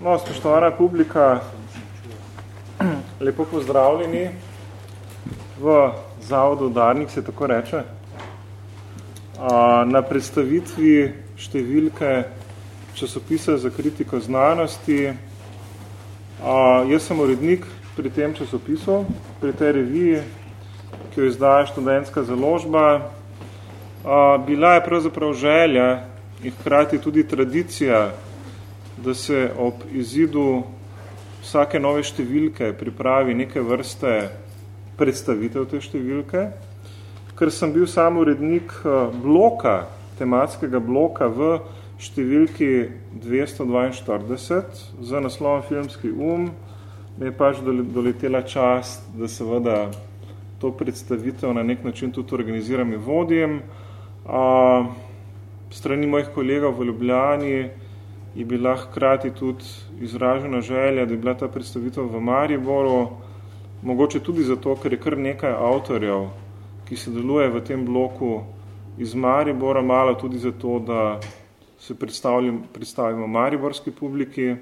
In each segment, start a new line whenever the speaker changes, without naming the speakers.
No, spoštovana publika, lepo pozdravljeni v Zavodu Darnik, se tako reče. Na predstavitvi številke časopisa za kritiko znanosti. Jaz sem urednik pri tem časopisu, pri tej reviji, ki jo izdaja študentska založba. Bila je pravzaprav želja in hkrati tudi tradicija da se ob izidu vsake nove številke pripravi neke vrste predstavitev te številke, ker sem bil sam urednik eh, bloka, tematskega bloka v številki 242 z naslovom Filmski um, me je pač doletela čast, da seveda to predstavitev na nek način tudi organiziram in vodim. A, strani mojih kolegov v Ljubljani je bila hkrati tudi izražena želja, da je bila ta predstavitev v Mariboru, mogoče tudi zato, ker je kar nekaj avtorjev, ki se deluje v tem bloku iz Maribora, malo tudi zato, da se predstavimo mariborski publiki.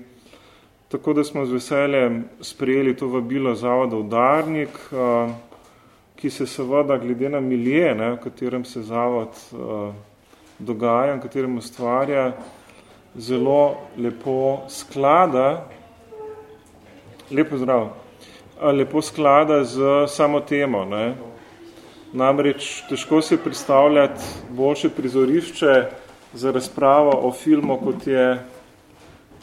Tako da smo z veseljem sprejeli to vabilo Zavoda Udarnik, ki se seveda glede na milije, ne, v katerem se Zavod dogaja, v katerem ustvarja, zelo lepo sklada, lepo zdrav, lepo sklada z samo temo. Ne? Namreč težko se predstavljati boljše prizorišče za razpravo o filmu, kot je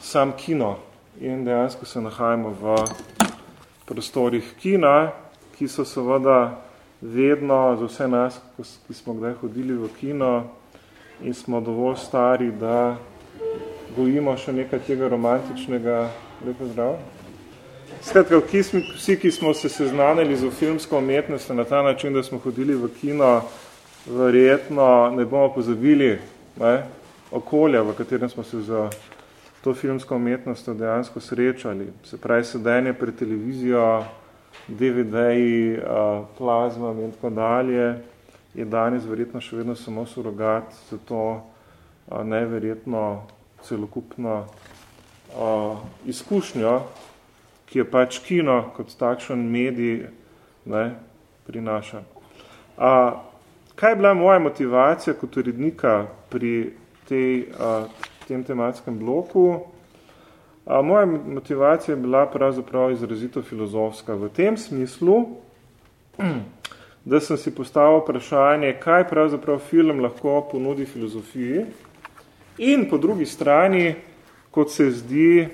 sam kino. In dejansko se nahajamo v prostorih kina, ki so seveda vedno za vse nas, ki smo kdaj hodili v kino in smo dovolj stari, da gojimo še nekaj tega romantičnega, lepo zdrav. Skratka, vsi, ki smo se seznanili z filmsko umetnostjo na ta način, da smo hodili v kino, verjetno ne bomo pozabili ne, okolja, v katerem smo se za to filmsko umetnostjo dejansko srečali. Se pravi, sedenje pred televizijo, DVD-ji, plazmam in tako dalje, je danes verjetno še vedno samo surogat za to neverjetno celokupno uh, izkušnjo, ki je pač kino kot takšen medij ne, prinaša. Uh, kaj je bila moja motivacija kot urednika pri tej, uh, tem tematskem bloku? Uh, moja motivacija je bila pravzaprav izrazito filozofska v tem smislu, da sem si postavil vprašanje, kaj pravzaprav film lahko ponudi filozofiji, In po drugi strani, kot se zdi,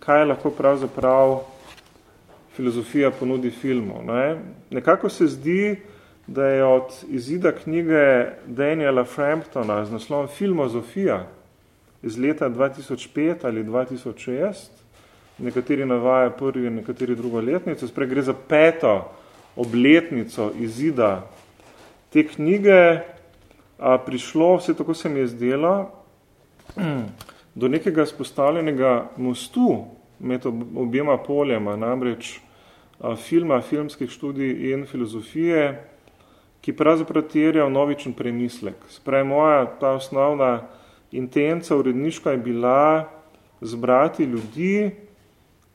kaj lahko pravzaprav filozofija ponudi filmu. Ne? Nekako se zdi, da je od izida knjige Daniela Framptona z naslovom Filmozofija iz leta 2005 ali 2006, nekateri navajajo prvi in nekateri drugo letnico, sprej gre za peto obletnico izida te knjige, a prišlo, vse tako se mi je zdelo, do nekega spostavljenega mostu med objema poljema, namreč filma, filmskih študij in filozofije, ki pravzaprav terja novičen premislek. Sprej, moja ta osnovna intenca uredniška je bila zbrati ljudi,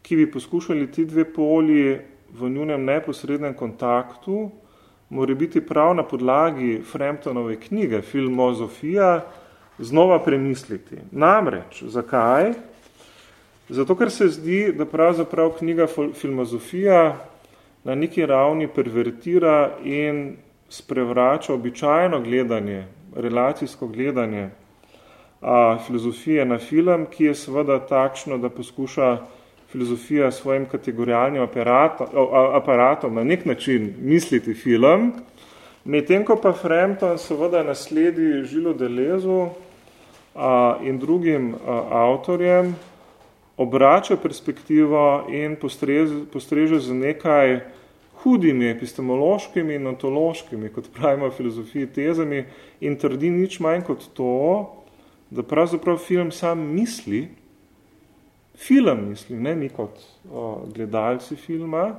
ki bi poskušali ti dve polji v njunem neposrednem kontaktu, mora biti prav na podlagi Framptonove knjige Filmozofija, znova premisliti. Namreč, zakaj? Zato, ker se zdi, da pravzaprav knjiga filmozofija na neki ravni pervertira in sprevrača običajno gledanje, relacijsko gledanje a, filozofije na film, ki je seveda takšno, da poskuša filozofija svojim kategorijalnim aparatom, aparatom na nek način misliti film, medtem ko pa Frampton seveda nasledi Žilo Delezu, in drugim avtorjem obrača perspektivo in postreže, postreže z nekaj hudimi epistemološkimi in ontološkimi, kot pravimo filozofiji, tezami in trdi nič manj kot to, da pravzaprav film sam misli, film misli, ne mi kot o, gledalci filma,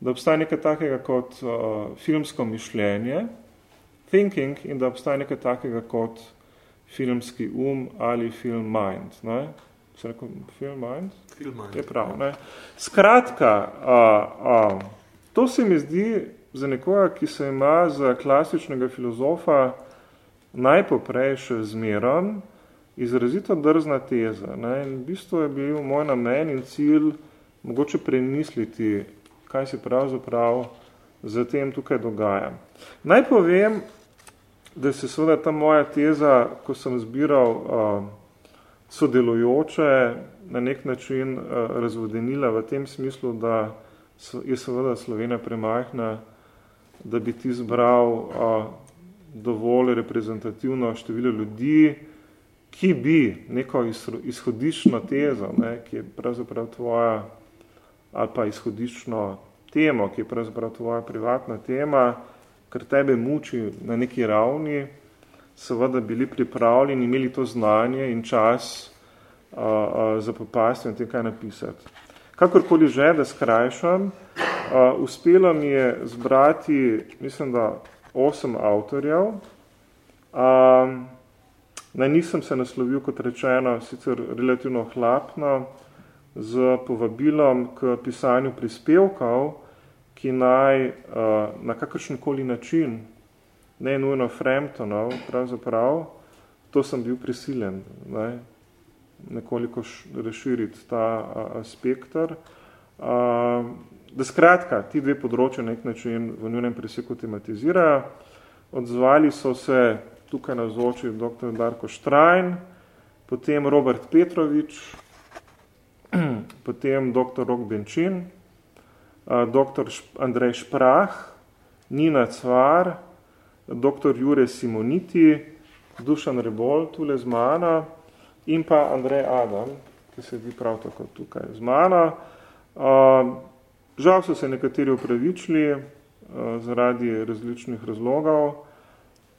da obstaja nekaj takega kot o, filmsko mišljenje, thinking, in da obstaja nekaj takega kot filmski um ali film mind. Ne? se rekel, Film Mind?
Film Mind.
Je prav, ne. Skratka, a, a, to se mi zdi za nekoga, ki se ima za klasičnega filozofa najpoprej še zmerom, izrazito drzna teza. Ne. In v bistvu je bil moj namen in cilj mogoče premisliti, kaj se pravzaprav za tem tukaj dogaja. Naj povem, da se seveda ta moja teza, ko sem zbiral uh, sodelujoče, na nek način uh, razvodenila v tem smislu, da je seveda Slovenija premajhna, da bi ti zbral uh, dovolj reprezentativno število ljudi, ki bi neko izhodiščno tezo, ne, ki je pravzaprav tvoja, ali pa izhodiščno temo, ki je pravzaprav tvoja privatna tema, ker tebe muči na neki ravni, seveda bili pripravljeni, imeli to znanje in čas a, a, za popasti in te kaj napisati. Kakorkoli že, da skrajšam, a, uspelo mi je zbrati, mislim, da osem avtorjev. A, naj nisem se naslovil, kot rečeno, sicer relativno hlapno, z povabilom k pisanju prispevkov, ki naj uh, na kakršenkoli način, ne nujno Framptonov, pravzaprav, to sem bil prisiljen, ne, nekoliko razširiti ta uh, spektr. Uh, da skratka, ti dve področje nek način v njunem preseku tematizirajo. Odzvali so se tukaj na vzoči dr. Darko Štrajn, potem Robert Petrovič, potem dr. Rok Benčin, dr. Andrej Šprah, Nina Cvar, dr. Jure Simoniti, Dušan Rebol, tule z mano, in pa Andrej Adam, ki sedi prav tako tukaj z mano. Žal so se nekateri upravičili zaradi različnih razlogov,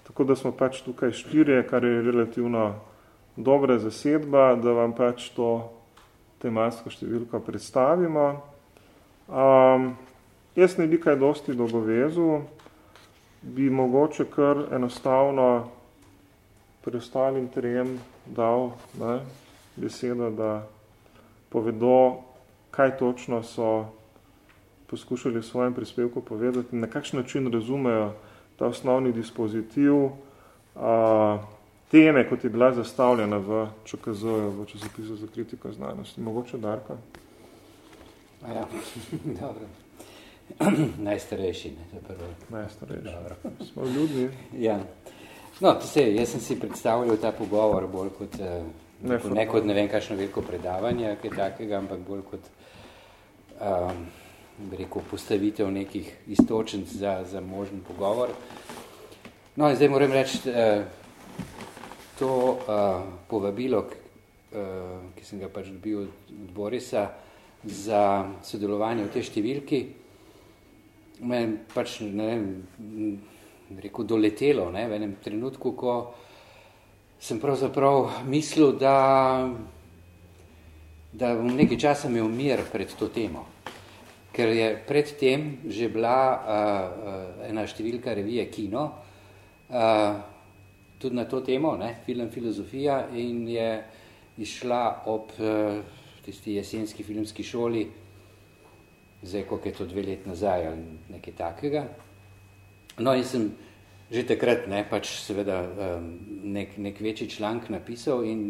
tako da smo pač tukaj štirje, kar je relativno dobra zasedba, da vam pač to tematsko številko predstavimo. Um, jaz ne bi kaj dosti dolgovezu, bi mogoče kar enostavno preostalim trem dal ne, besedo, da povedo, kaj točno so poskušali v svojem prispevku povedati, na kakšen način razumejo ta osnovni dispozitiv, uh, teme, kot je bila zastavljena v ČKZ, v časopisu za kritiko znanosti. Mogoče Darka?
Ja, dobro. Najstarejši, ne, za prvo.
Najstarejši. Dobro. Smo ljudni.
Ja. No, to se, jaz sem si predstavljal ta pogovor bolj kot, eh, ne, kot, ne kot ne vem kakšno veliko predavanje, kaj takega, ampak bolj kot um, rekel, postavitev nekih istočenc za, za možen pogovor. No, in zdaj moram reči, eh, to uh, povabilo, ki sem ga pač dobil od Borisa, za sodelovanje v tej številki, me pač, ne vem, rekel, doletelo, ne, v enem trenutku, ko sem pravzaprav mislil, da, da bom nekaj časa imel mir pred to temo. Ker je pred tem že bila uh, ena številka revije Kino, uh, tudi na to temo, ne, film filozofija in je išla ob uh, tisti jesenski filmski šoli, zdaj, koliko je to dve let nazaj ali nekaj takega. No in sem že takrat ne, pač seveda um, nek, nek večji članek napisal in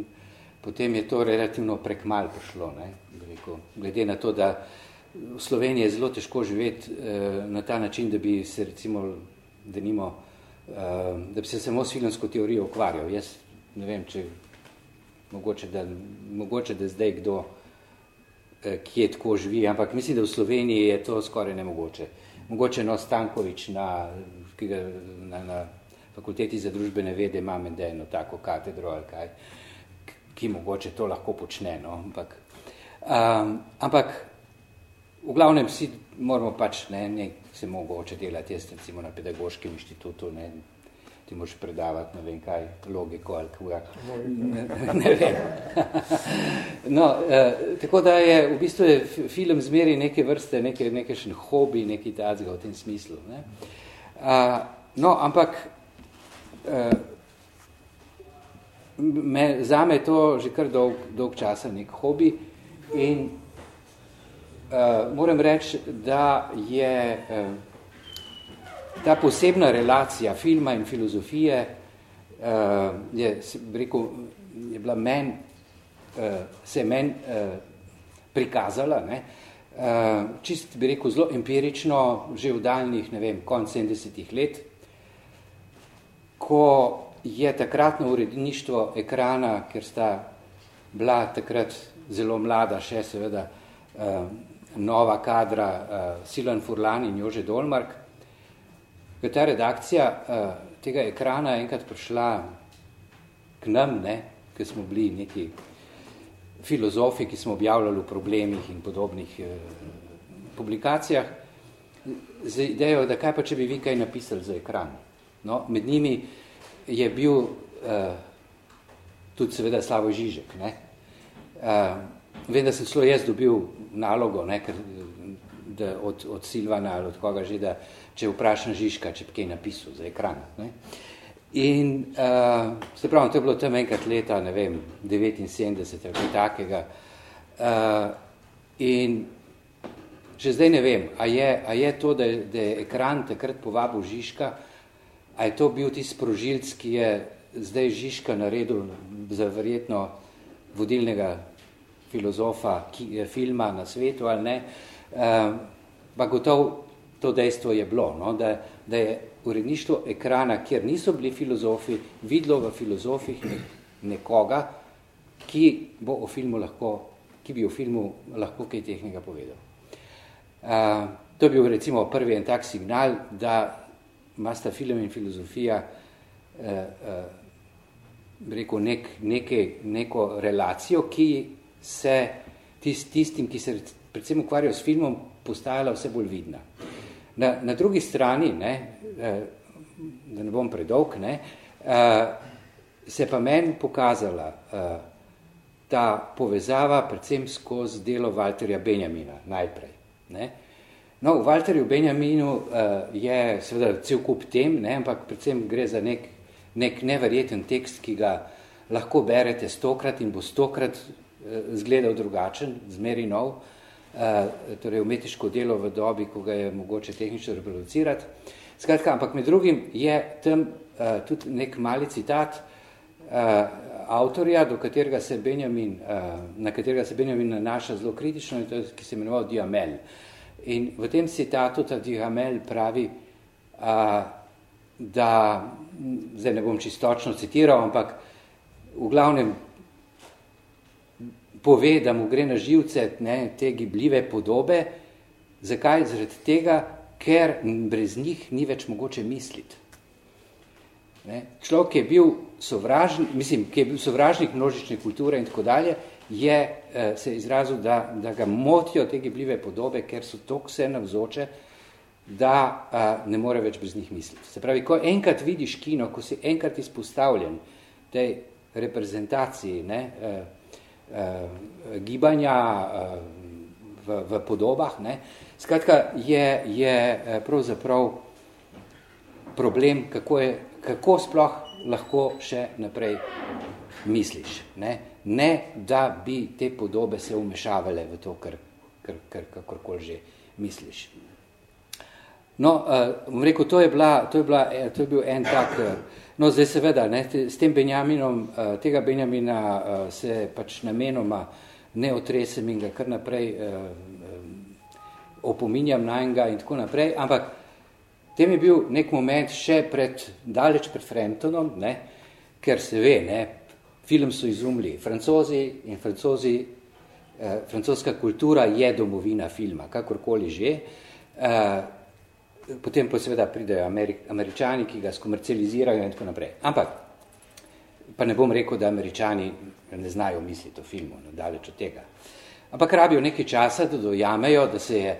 potem je to relativno prekmal prišlo, ne, rekel, glede na to, da v Sloveniji je zelo težko živeti uh, na ta način, da bi se recimo, da nimo, Ehm, da bi se samo s filmsko teorijo ukvarjal. Jaz ne vem, če mogoče, da, mogoče, da zdaj kdo eh, kje tako živi, ampak mislim, da v Sloveniji je to skoraj nemogoče. Mogoče no Stankovič na, ga, na, na fakulteti za družbene vede ima med eno tako katedro ali kaj, ki mogoče to lahko počne, no, ampak, um, ampak v glavnem vsi moramo pač ne, ne, se mogoče delati, jaz recimo na pedagoškem inštitutu, ne, ti moraš predavati, ne vem kaj, logiko ali kaj, ne, ne vem. no, eh, tako da je, v bistvu je film zmeri neke vrste, neke, neke še hobi, neki tacga v tem smislu. Ne. Uh, no, ampak uh, me, zame je to že kar dolg, dolg časa nek hobi in uh, moram reči, da je uh, ta posebna relacija filma in filozofije uh, je, rekel, je bila men, uh, se je men uh, prikazala, ne, uh, čist bi rekel zelo empirično, že v daljnih, ne vem, konc 70 let, ko je takratno uredništvo ekrana, ker sta bila takrat zelo mlada, še seveda uh, nova kadra uh, Silan Furlan in Jože Dolmark, ko ta redakcija uh, tega ekrana enkrat prišla k nam, ne, ker smo bili neki filozofi, ki smo objavljali o problemih in podobnih uh, publikacijah, z idejo, da kaj pa, če bi vi kaj napisali za ekran. No, med njimi je bil uh, tudi seveda Slavo Žižek. Ne? Uh, vem, da sem celo jaz dobil nalogo ne, ker, da od, od Silvana ali od koga že, da če vprašam Žižka, če bi kaj napisal za ekran. Ne? In uh, se pravi, to je bilo tam enkrat leta, ne vem, 79 ali kaj takega. Uh, in že zdaj ne vem, a je, a je to, da je, da je ekran takrat povabil Žižka, A je to bil tisti sprožilc, ki je zdaj Žižka naredil za verjetno vodilnega filozofa ki filma na svetu ali ne, uh, pa gotov to dejstvo je bilo, no, da, da je uredništvo ekrana, kjer niso bili filozofi, videlo v filozofih nekoga, ki bo o filmu lahko, ki bi o filmu lahko kaj tehnega povedal. Uh, to je bil recimo prvi en tak signal, da imasta film in filozofija eh, eh, rekel, nek, neke, neko relacijo, ki se tist, tistim, ki se predvsem ukvarjajo s filmom, postajala vse bolj vidna. Na, na drugi strani, ne, eh, da ne bom predolg, ne, eh, se pa meni pokazala eh, ta povezava predvsem skozi delo Walterja Benjamina najprej. Ne. No, v Walterju Benjaminu je seveda cel kup tem, ne, ampak predvsem gre za nek, nek neverjeten tekst, ki ga lahko berete stokrat in bo stokrat zgledal drugačen, zmeri nov, uh, torej umetniško delo v dobi, ko ga je mogoče tehnično reproducirati. Skratka, ampak med drugim je tam uh, tudi nek mali citat uh, avtorja, do katerega se Benjamin, uh, na katerega se Benjamin nanaša zelo kritično, in to ki se imenoval Diamel. Uh, In v tem citatu tudi Hamel pravi, a, da, zdaj ne bom čistočno citiral, ampak v glavnem pove, da mu gre na živce ne, te gibljive podobe. Zakaj? Zaradi tega, ker brez njih ni več mogoče misliti. Ne? Človek, ki je bil sovražnik, mislim, ki je bil sovražnik množične kulture in tako dalje, je eh, se izrazil, da, da ga motijo te gibljive podobe, ker so tako vse navzoče, da eh, ne more več bez njih misliti. Se pravi, ko enkrat vidiš kino, ko si enkrat izpostavljen tej reprezentaciji ne, eh, eh, gibanja eh, v, v podobah, ne, skratka, je, je eh, pravzaprav problem, kako, je, kako sploh lahko še naprej misliš. Ne ne da bi te podobe se umešavale v to, kar, kar, kar kakorkoli že misliš. No, uh, rekel, to je, bila, to, je bila, eh, to je bil en tak, uh, no zdaj seveda, ne, te, s tem Benjaminom, uh, tega Benjamina uh, se pač namenoma ne otresem in ga kar naprej uh, uh, opominjam na enega in tako naprej, ampak tem je bil nek moment še pred, daleč pred Frentonom, ne, ker se ve, ne, film so izumili francozi in francozi, eh, francoska kultura je domovina filma, kakorkoli že. Eh, potem pa seveda pridejo Ameri američani, ki ga skomercializirajo in tako naprej. Ampak, pa ne bom rekel, da američani ne znajo misliti o filmu, no, daleč od tega. Ampak rabijo nekaj časa, da dojamejo, da se je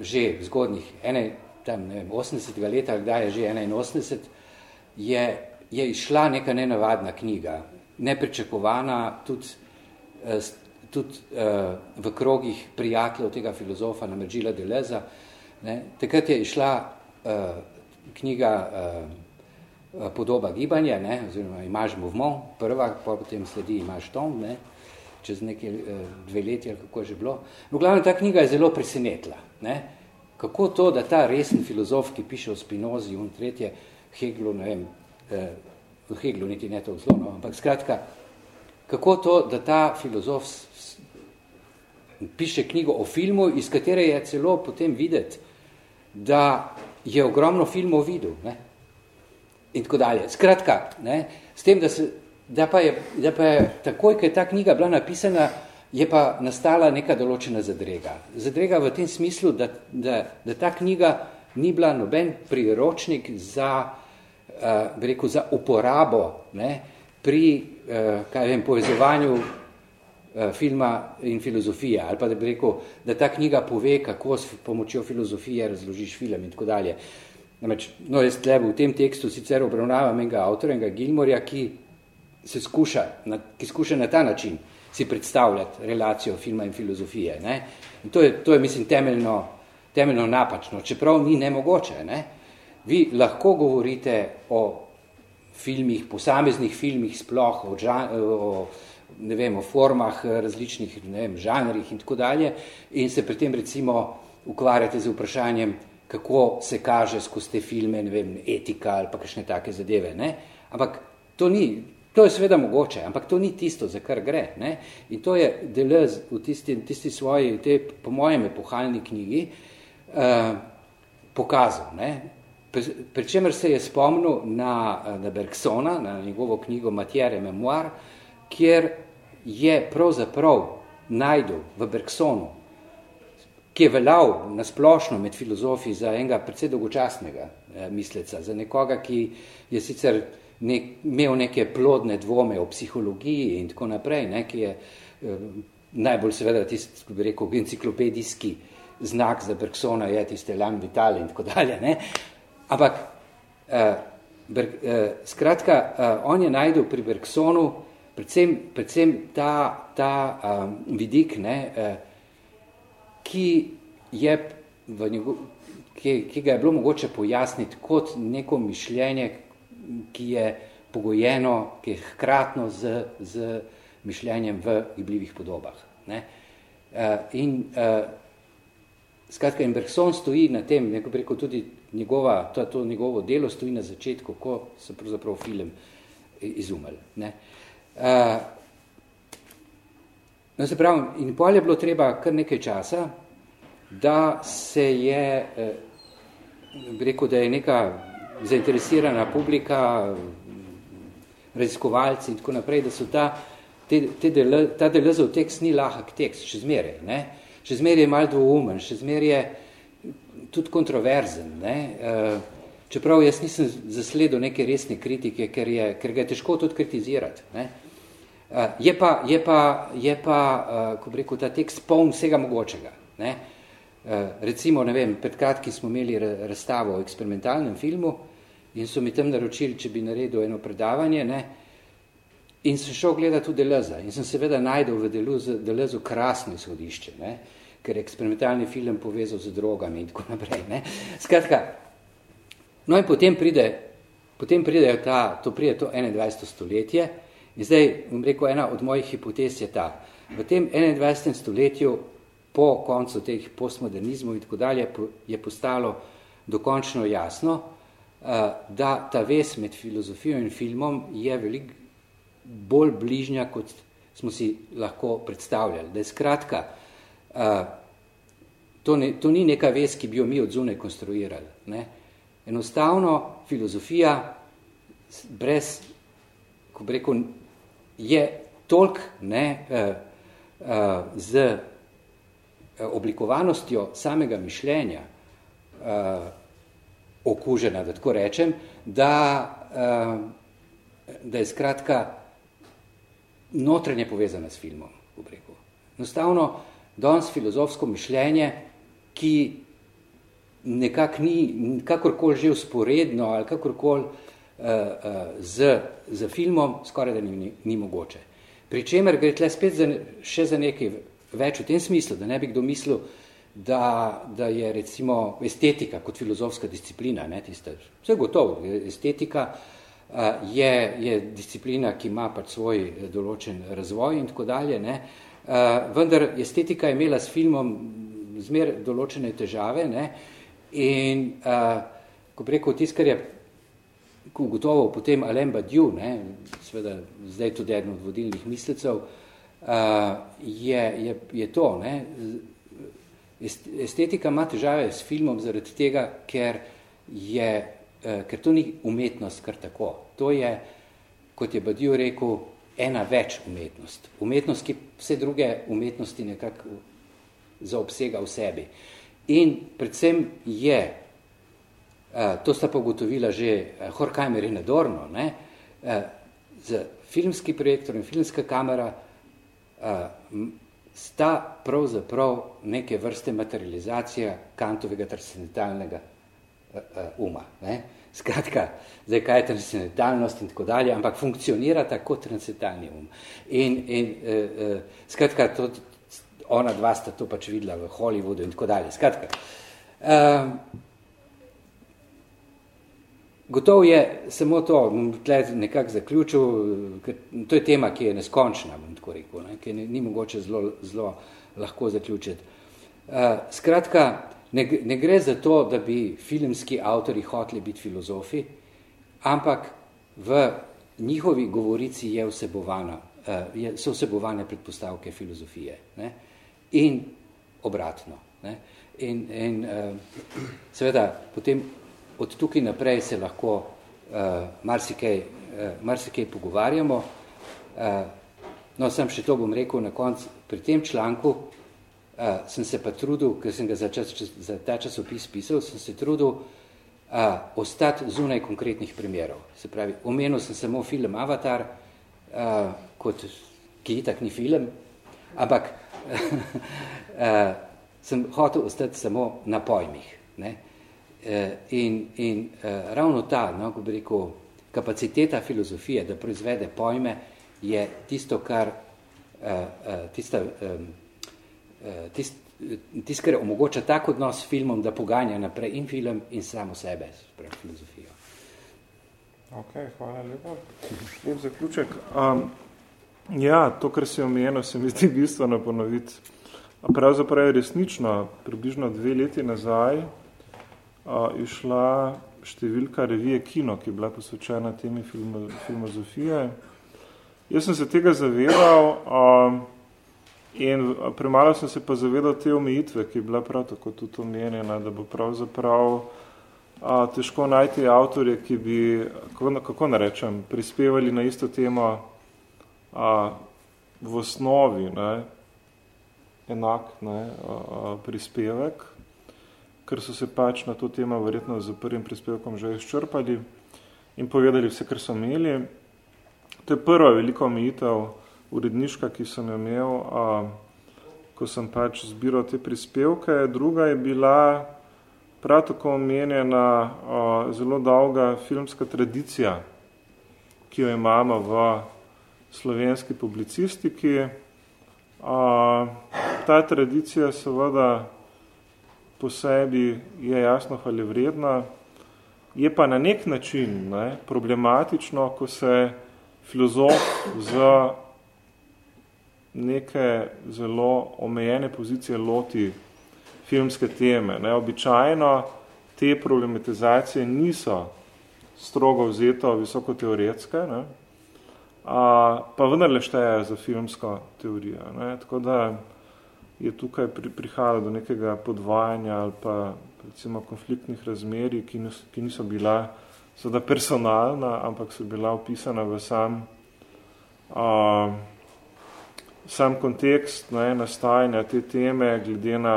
že v zgodnih ene, tam, ne vem, 80. leta, kdaj je že 81, je, je išla neka nenavadna knjiga, nepričakovana tudi, eh, tudi uh, v krogih prijateljev tega filozofa Namerđila Deleza. Ne. Takrat je išla uh, knjiga uh, podoba gibanja, ne, oziroma imaš movement, prva, pa potem sledi imaš tom, ne, čez nekaj dve leti ali kako je že bilo. V glavnem, ta knjiga je zelo presenetla. Ne, kako to, da ta resen filozof, ki piše o Spinozi in tretje, Heglu, ne vem, eh, Heglu niti ne to zlo, no, ampak skratka, kako to, da ta filozof piše knjigo o filmu, iz katere je celo potem videti, da je ogromno filmov videl. Ne? In tako dalje. Skratka, ne? s tem, da, se, da, pa je, da pa je takoj, ko je ta knjiga bila napisana, je pa nastala neka določena zadrega. Zadrega v tem smislu, da, da, da ta knjiga ni bila noben priročnik za, uh, rekel, za uporabo ne, pri uh, kaj vem, povezovanju filma in filozofije, ali pa da bi rekel, da ta knjiga pove, kako s pomočjo filozofije razložiš film in tako dalje. Namreč, no, jaz tle v tem tekstu sicer obravnavam enega avtora, enega Gilmorja, ki se skuša, na, ki skuša na ta način si predstavljati relacijo filma in filozofije. Ne? In to je, to je, mislim, temeljno, temeljno napačno, čeprav ni nemogoče. Ne? Vi lahko govorite o filmih, posameznih filmih sploh, o, žan, o ne vem, o formah eh, različnih ne vem, žanrih in tako dalje in se pri tem recimo ukvarjate z vprašanjem, kako se kaže skozi te filme, ne vem, etika ali pa kakšne take zadeve. Ne? Ampak to ni, to je seveda mogoče, ampak to ni tisto, za kar gre. Ne? In to je Deleuze v tisti, tisti svoji, te, po mojem epohalni knjigi, uh, pokazal. Ne? Pri čemer se je spomnil na, na Bergsona, na njegovo knjigo Matiere Memoir, kjer je pravzaprav najdel v Bergsonu, ki je veljal nasplošno med filozofi za enega predvsej dolgočasnega eh, misleca, za nekoga, ki je sicer nek, imel neke plodne dvome o psihologiji in tako naprej, ne, ki je eh, najbolj seveda tisti, ko bi rekel, enciklopedijski znak za Bergsona je tiste lang vital in tako dalje. Ne. Ampak, eh, Berg, eh, skratka, eh, on je najdel pri Bergsonu predvsem, predvsem ta, ta um, vidik, ne, uh, ki, je v njego, ki, ki ga je bilo mogoče pojasniti kot neko mišljenje, ki je pogojeno, ki je hkratno z, z mišljenjem v gibljivih podobah. Ne. Uh, in uh, skratka, in Bergson stoji na tem, neko preko tudi njegova, to, to njegovo delo stoji na začetku, ko se pravzaprav film izumel. Ne. Uh, Uh, no, se pravi, in pol je bilo treba kar nekaj časa, da se je, eh, rekel, da je neka zainteresirana publika, raziskovalci in tako naprej, da so ta, te, te del, ta delezov tekst ni lahak tekst, še zmeraj, ne? še zmeraj je mal dvoumen, še zmeraj je tudi kontroverzen. Ne? Uh, čeprav jaz nisem zasledil neke resne kritike, ker, je, ker ga je težko tudi kritizirati. Ne? Uh, je pa, je pa, je pa uh, ko bi rekel, ta tekst poln vsega mogočega. Ne? Uh, recimo, ne vem, pred kratki smo imeli razstavo o eksperimentalnem filmu in so mi tam naročili, če bi naredil eno predavanje, ne? in sem šel gledati v Deleza in sem seveda najdel v Delezu krasno izhodišče, ne? ker je eksperimentalni film povezal z drogami in tako naprej. Ne? Skratka, No in potem pride, potem pride ta, to pride to 21. stoletje in zdaj, bom rekel, ena od mojih hipotez je ta. V tem 21. stoletju, po koncu teh postmodernizmov in tako dalje, je postalo dokončno jasno, eh, da ta ves med filozofijo in filmom je veliko bolj bližnja, kot smo si lahko predstavljali. Da je skratka, eh, to, ne, to ni neka ves, ki bi jo mi od zunaj konstruirali. Ne? Enostavno filozofija brez, ko bi rekel, je tolk ne, uh, uh, z uh, oblikovanostjo samega mišljenja uh, okužena, da tako rečem, da, uh, da je skratka notranje povezana s filmom, bi rekel. Enostavno, danes filozofsko mišljenje, ki nekako ni, kakorkoli že usporedno ali kakorkoli z, z filmom, skoraj da ni, ni mogoče. Pričemer gre tle spet za, še za nekaj več v tem smislu, da ne bi kdo mislil, da, da je recimo estetika kot filozofska disciplina, ne, tista, vse gotovo, estetika je, je disciplina, ki ima pač svoj določen razvoj in tako dalje, ne? vendar estetika je imela s filmom zmer določene težave ne? in ko preko tiskar je gotovo potem Alain Badiou, ne? seveda zdaj tudi eden od vodilnih mislecev, je, je, je to, ne? estetika ima težave s filmom zaradi tega, ker je Eh, ker to ni umetnost kar tako. To je, kot je Badiou rekel, ena več umetnost. Umetnost, ki vse druge umetnosti nekako zaobsega v sebi. In predvsem je, to sta pogotovila že eh, Horkheimer in Adorno, ne, z filmski projektor in filmska kamera sta pravzaprav neke vrste materializacija kantovega transcendentalnega uma. Ne? Skratka, zdaj kaj je transcendentalnost in tako dalje, ampak funkcionira tako transcendentalni um. In, in uh, skratka, to, ona dva sta to pač videla v Hollywoodu in tako dalje. Skratka, uh, Gotovo je samo to, bom tle nekako zaključil, ker to je tema, ki je neskončna, bom tako rekel, ne, ki ni, ni mogoče zelo, zelo lahko zaključiti. Uh, skratka, ne, ne gre za to, da bi filmski avtori hoteli biti filozofi, ampak v njihovi govorici je vsebovana, uh, so vsebovane predpostavke filozofije. Ne? In obratno. Ne? In, in uh, seveda, potem od tukaj naprej se lahko uh, marsikaj, uh, marsikaj pogovarjamo. Uh, no, sem še to bom rekel na koncu, pri tem članku uh, sem se pa trudil, ker sem ga za, čas, za ta časopis pisal, sem se trudil uh, ostati zunaj konkretnih primerov. Se pravi, omenil sem samo film Avatar, uh, kot, ki itak ni film, ampak uh, sem hotel ostati samo na pojmih. Ne? Uh, in in uh, ravno ta, no, ko bi rekel, kapaciteta filozofije, da proizvede pojme, je tisto, kar uh, tista, tist, tist, kar omogoča tak odnos s filmom, da poganja naprej in film in samo sebe, sprav filozofijo.
Ok, hvala lepa. Lep zaključek. Um, ja, to, kar si omenil, se mi zdi bistveno ponoviti. Pravzaprav je resnično, približno dve leti nazaj, išla številka revije Kino, ki je bila posvečena temi filmo, filmozofije. Jaz sem se tega zavedal, um, In premalo sem se pa zavedal te omejitve, ki je bila prav tako tudi omenjena, da bo pravzaprav a, težko najti avtorje, ki bi, kako, kako narečem, prispevali na isto temo a, v osnovi ne, enak ne, a, a, prispevek, ker so se pač na to temo verjetno z prvim prispevkom že izčrpali in povedali vse, kar so imeli. To je prva velika omejitev, uredniška, ki sem jo imel, a, ko sem pač zbiral te prispevke. Druga je bila prav tako omenjena a, zelo dolga filmska tradicija, ki jo imamo v slovenski publicistiki. A, ta tradicija seveda po sebi je jasno hvalevredna, je pa na nek način ne, problematično, ko se filozof z neke zelo omejene pozicije loti filmske teme. Ne, običajno te problematizacije niso strogo vzeto visoko teoretske, ne, a, pa vendarle štejejo za filmsko teorijo. Ne, tako da je tukaj pri, prihajalo do nekega podvajanja ali pa recimo konfliktnih razmerij, ki, niso, ki niso bila seveda personalna, ampak so bila opisana v sam a, sam kontekst ne, nastajanja te teme, glede na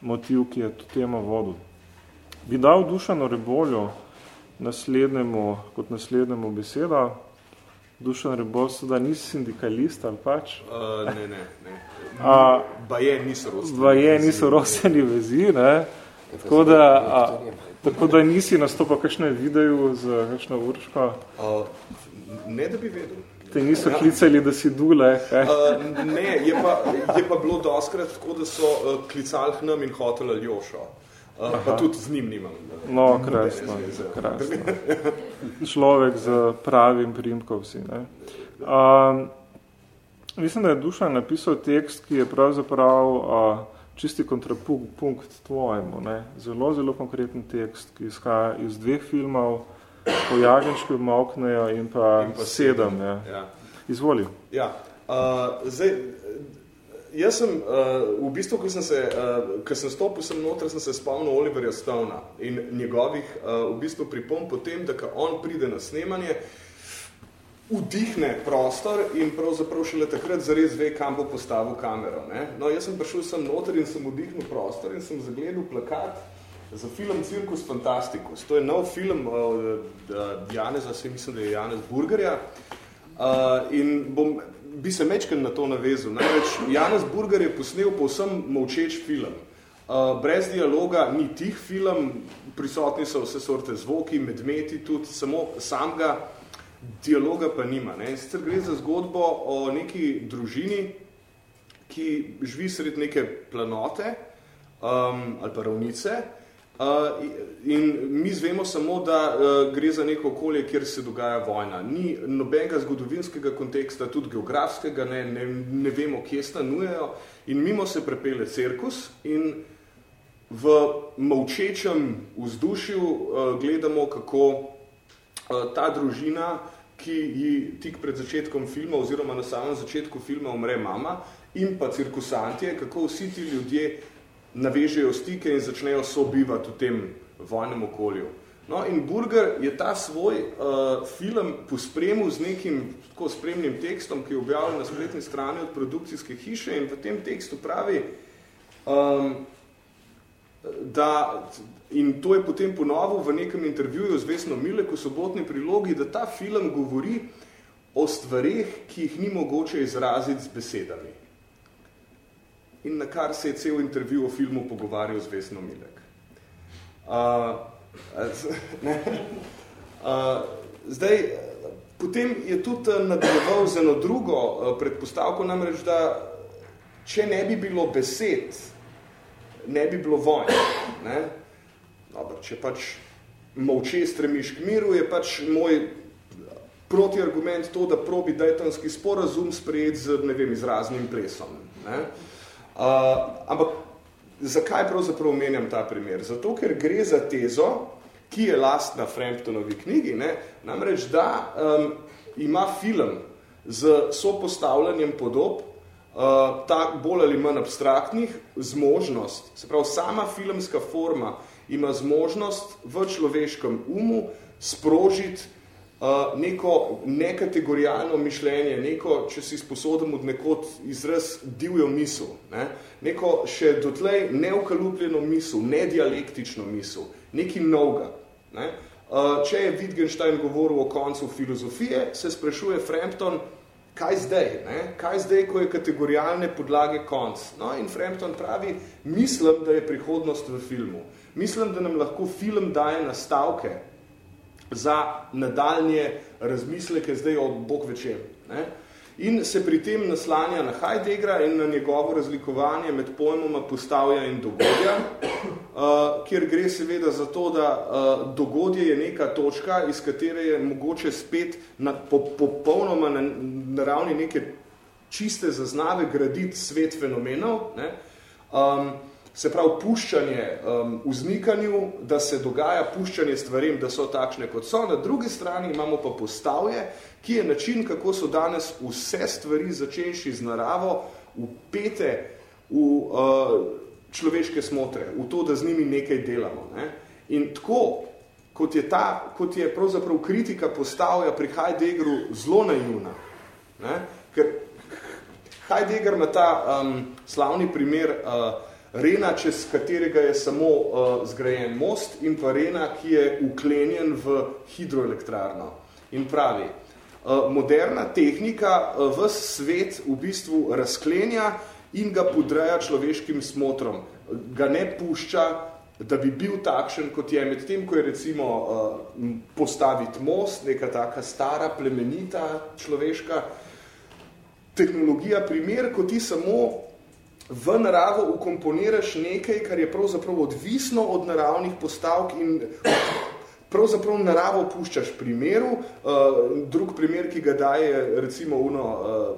motiv, ki je to temo vodil. Bi dal Dušano Rebolju naslednjemu, kot naslednjemu beseda. Dušan Rebol, da nisi sindikalist ali pač?
Uh, ne, ne, ne. A, baje niso rosteni
Baje niso rosteni vezi, ne. Tako da, a, tako da nisi nastopal kakšne videu z kakšno urško?
Uh, ne, da bi vedel.
Te niso klicali, da si dule?
Uh, ne, je pa, je pa bilo doskrat tako, da so uh, klicali k nam in hoteli Aljošo. Uh, pa tudi z njim nimam.
No, krasno, krasno. Človek z pravim primkom si. Ne? Um, mislim, da je Dušan napisal tekst, ki je pravzaprav uh, čisti kontrapunkt tvojemu. Ne? Zelo, zelo konkreten tekst, ki izhaja iz dveh filmov, po Jagenčku moknejo in pa, in pa sedem. sedem ja. Ja. Izvoli.
Ja. Uh, zdaj, jaz sem, uh, v bistvu, ko sem, se, uh, ko sem stopil sem noter, sem se spomnil Oliverja Stona in njegovih uh, v bistvu pripom po tem, da ko on pride na snemanje, vdihne prostor in pravzaprav šele takrat zares ve, kam bo postavil kamero. Ne? No, jaz sem prišel sem noter in sem vdihnil prostor in sem zagledal plakat za film Circus Fantasticus. To je nov film uh, Janeza, se mislim, da je Janez Burgerja. Uh, in bom, bi se mečken na to navezal. Največ, Janez Burger je posnel povsem molčeč film. Uh, brez dialoga ni tih film, prisotni so vse sorte zvoki, medmeti tudi, samo samega dialoga pa nima. Ne? Sicer gre za zgodbo o neki družini, ki živi sred neke planote um, ali pa ravnice, Uh, in mi zvemo samo, da uh, gre za neko okolje, kjer se dogaja vojna. Ni nobenega zgodovinskega konteksta, tudi geografskega, ne, ne, ne vemo, kje stanujejo. In mimo se prepele cirkus in v molčečem vzdušju uh, gledamo, kako ta družina, ki ji tik pred začetkom filma oziroma na samem začetku filma umre mama in pa cirkusantje, kako vsi ti ljudje navežejo stike in začnejo sobivati v tem vojnem okolju. No, in Burger je ta svoj uh, film pospremil z nekim tako spremnim tekstom, ki je objavljen na spletni strani od produkcijske hiše in v tem tekstu pravi, um, da, in to je potem ponovil v nekem intervjuju z Vesno Milek v sobotni prilogi, da ta film govori o stvareh, ki jih ni mogoče izraziti z besedami in na kar se je cel intervju o filmu pogovarjal z Vesno Milek. Uh, ne, uh, zdaj, potem je tudi nadaljeval z eno drugo uh, predpostavko, namreč, da če ne bi bilo besed, ne bi bilo vojne. Ne? Dobro, če pač molče stremiš k miru, je pač moj protiargument to, da probi dajtonski sporazum sprejet z, ne vem, izraznim plesom. Ne? Uh, ampak zakaj pravzaprav omenjam ta primer? Zato, ker gre za tezo, ki je lastna Framptonovi knjigi, ne? namreč, da um, ima film z sopostavljanjem podob, uh, tak bolj ali manj abstraktnih, zmožnost, se pravi, sama filmska forma ima zmožnost v človeškem umu sprožiti Uh, neko nekategorijalno mišljenje, neko, če si sposodim od nekod izraz divjo misel, ne? neko še dotlej neukalupljeno misel, nedialektično misel, neki novga. Ne? Uh, če je Wittgenstein govoril o koncu filozofije, se sprašuje Frampton, kaj zdaj, ne? kaj zdaj, ko je kategorijalne podlage konc. No, in Frampton pravi, mislim, da je prihodnost v filmu. Mislim, da nam lahko film daje nastavke, za nadaljnje razmisleke zdaj od Bog večer. Ne? In se pri tem naslanja na Heideggera in na njegovo razlikovanje med pojmoma postavja in dogodja, uh, kjer gre seveda za to, da uh, dogodje je neka točka, iz katere je mogoče spet na, po, popolnoma na, na ravni neke čiste zaznave graditi svet fenomenov. Ne? Um, se pravi puščanje um, vznikanju, da se dogaja puščanje stvarem, da so takšne kot so. Na drugi strani imamo pa postavje, ki je način, kako so danes vse stvari začenši z naravo upete v uh, človeške smotre, v to, da z njimi nekaj delamo. Ne? In tako, kot je, ta, kot je pravzaprav kritika postavja pri Heideggeru zelo naivna, ne? ker Heidegger ima ta um, slavni primer uh, Rena, čez katerega je samo uh, zgrajen most in pa Rena, ki je uklenjen v hidroelektrarno. In pravi, uh, moderna tehnika uh, ves svet v bistvu razklenja in ga podreja človeškim smotrom. Ga ne pušča, da bi bil takšen, kot je med tem, ko je recimo uh, postaviti most, neka taka stara, plemenita človeška tehnologija, primer, ko ti samo v naravo ukomponiraš nekaj, kar je pravzaprav odvisno od naravnih postavk in pravzaprav naravo puščaš primeru. Uh, drug primer, ki ga daje recimo uno uh,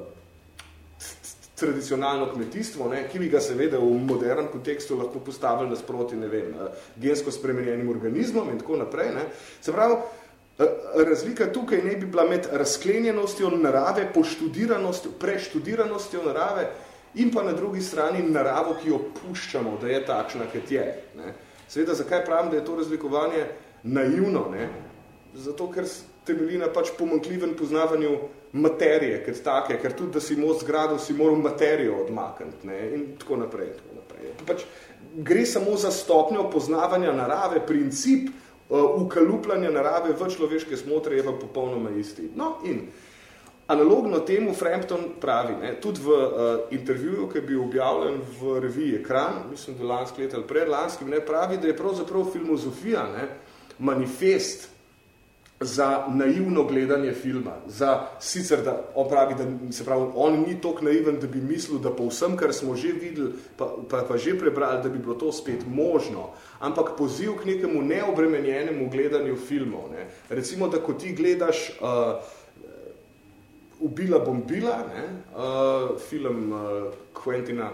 tradicionalno kmetijstvo, ne, ki bi ga seveda v modernem kontekstu lahko postavili nasproti, ne vem, uh, gensko spremenjenim organizmom in tako naprej. Ne. Se pravi, Razlika tukaj ne bi bila med razklenjenostjo narave, poštudiranostjo, preštudiranosti narave in pa na drugi strani naravo, ki jo puščamo, da je takšna, kot je. Ne. Seveda, zakaj pravim, da je to razlikovanje naivno? Ne? Zato, ker temelji na pač pomankljivem poznavanju materije, kot take, ker tudi, da si most zgradil, si moral materijo odmakniti ne? in tako naprej. In tako naprej. Pač, gre samo za stopnjo poznavanja narave, princip uh, ukalupljanja narave v človeške smotre je pa popolnoma isti. No in analogno temu Frampton pravi, ne, tudi v uh, intervjuju, ki je bil objavljen v reviji Ekran, mislim, da lanski let ali pred lanskim, ne, pravi, da je pravzaprav filmozofija, ne, manifest za naivno gledanje filma, za sicer, da on pravi, da se pravi, on ni toliko naiven, da bi mislil, da po vsem, kar smo že videli, pa, pa, pa že prebrali, da bi bilo to spet možno, ampak poziv k nekemu neobremenjenemu gledanju filmov. Ne. Recimo, da ko ti gledaš uh, Ubila bom bila, ne, uh, film uh, Quentina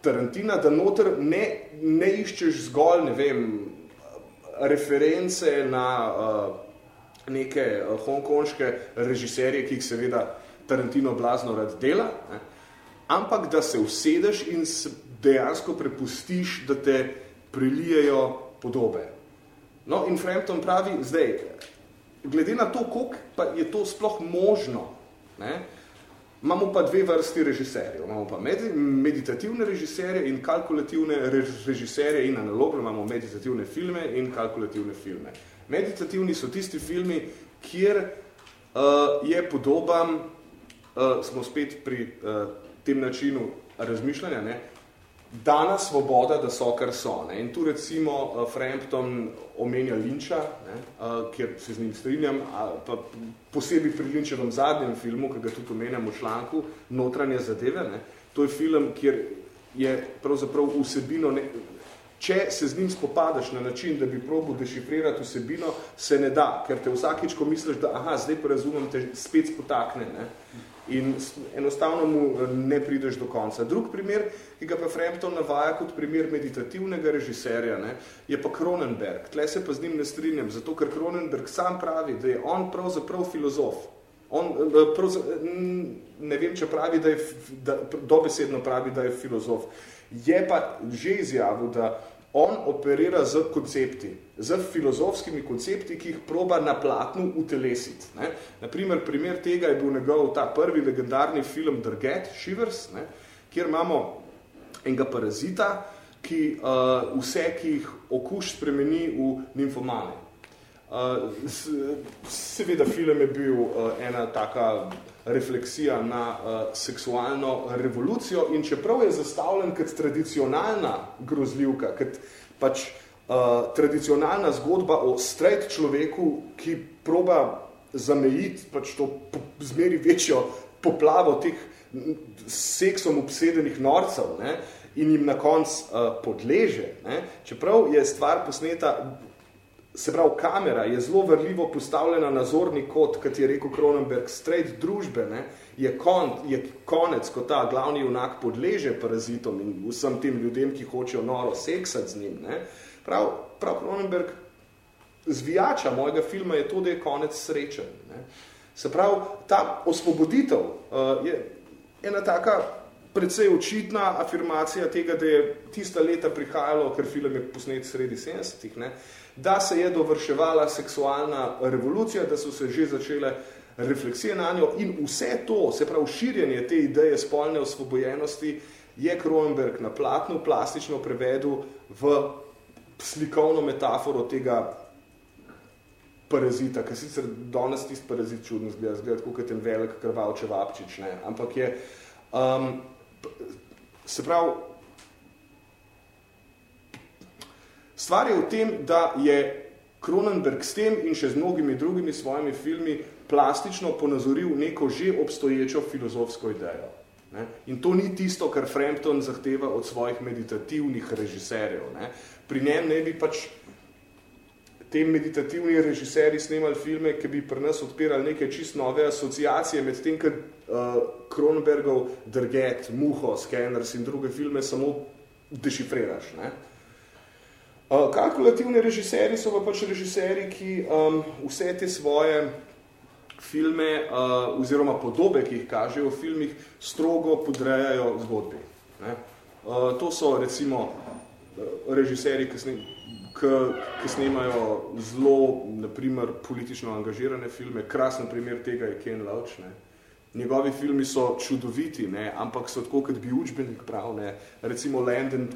Tarantina, da noter ne, ne iščeš zgolj, ne vem, reference na uh, neke uh, hongkonške režiserje, ki jih seveda Tarantino blazno rad dela, ne? ampak da se usedeš in dejansko prepustiš, da te prilijejo podobe. No, in Frampton pravi, zdaj, glede na to, koliko pa je to sploh možno, ne, Imamo pa dve vrsti režiserjev. Imamo pa med, meditativne režiserje in kalkulativne režiserje in analogno imamo meditativne filme in kalkulativne filme. Meditativni so tisti filmi, kjer uh, je podobam, uh, smo spet pri uh, tem načinu razmišljanja, ne, dana svoboda, da so, kar so. Ne. In tu recimo uh, Frampton omenja Linča, ne, uh, kjer se z njim strinjam, pa posebej pri Linčevem zadnjem filmu, ki ga tudi omenjam v članku, notranje zadeve. Ne. To je film, kjer je pravzaprav vsebino, ne, če se z njim spopadaš na način, da bi probil dešifrirati vsebino, se ne da, ker te vsakič, ko misliš, da aha, zdaj pa razumem, te spet spotakne. Ne in enostavno mu ne prideš do konca. Drug primer, ki ga pa Frampton navaja kot primer meditativnega režiserja, ne, je pa Cronenberg. Tle se pa z njim ne strinjam, zato ker Cronenberg sam pravi, da je on pravzaprav filozof. On, eh, prav, ne vem, če pravi, da je, da, dobesedno pravi, da je filozof. Je pa že izjavil, da on operira z koncepti, z filozofskimi koncepti, ki jih proba na platnu utelesiti. Ne. Naprimer, primer tega je bil njegov ta prvi legendarni film Drget, Shivers, ne, kjer imamo enega parazita, ki uh, vse, ki jih okuš spremeni v nimfomane. Seveda film je bil ena taka refleksija na seksualno revolucijo in čeprav je zastavljen kot tradicionalna grozljivka, kot pač uh, tradicionalna zgodba o straight človeku, ki proba zamejiti pač to zmeri večjo poplavo teh seksom obsedenih norcev ne, in jim na konc uh, podleže. Ne. Čeprav je stvar posneta Se pravi, kamera je zelo vrljivo postavljena na zorni kot, kot je rekel Cronenberg, straight družbe, ne, je, kon, je konec, ko ta glavni junak podleže parazitom in vsem tem ljudem, ki hočejo noro seksati z njim. Ne. Prav, prav Cronenberg zvijača mojega filma je to, da je konec srečen. Ne. Se pravi, ta osvoboditev uh, je ena taka predvsej očitna afirmacija tega, da je tista leta prihajalo, ker film je posnet sredi 70-ih, da se je dovrševala seksualna revolucija, da so se že začele refleksije na njo in vse to, se pravi širjenje te ideje spolne osvobojenosti, je Kronberg na platnu plastično prevedel v slikovno metaforo tega parazita, ki sicer danes tisti parazit čudno zgleda, zgleda kot ten velik krval čevapčič, ne? ampak je, um, se pravi, Stvar je v tem, da je Cronenberg s tem in še z mnogimi drugimi svojimi filmi plastično ponazoril neko že obstoječo filozofsko idejo. Ne? In to ni tisto, kar Frampton zahteva od svojih meditativnih režiserjev. Ne? Pri njem ne bi pač te meditativni režiserji snemali filme, ki bi pri nas odpirali neke čist nove asociacije, med tem, ker uh, Kronbergov Drget, Muho, Scanners in druge filme samo dešifriraš. Ne? Uh, kalkulativni režiserji so pa pač režiserji, ki um, vse te svoje filme uh, oziroma podobe, ki jih kažejo v filmih, strogo podrejajo zgodbi. Ne? Uh, to so recimo režiserji, ki, sne, ki, ki snemajo zelo, naprimer, politično angažirane filme. Krasen primer tega je Ken Loach. Ne? Njegovi filmi so čudoviti, ne? ampak so tako, kot bi učbenik prav, ne? recimo Land and,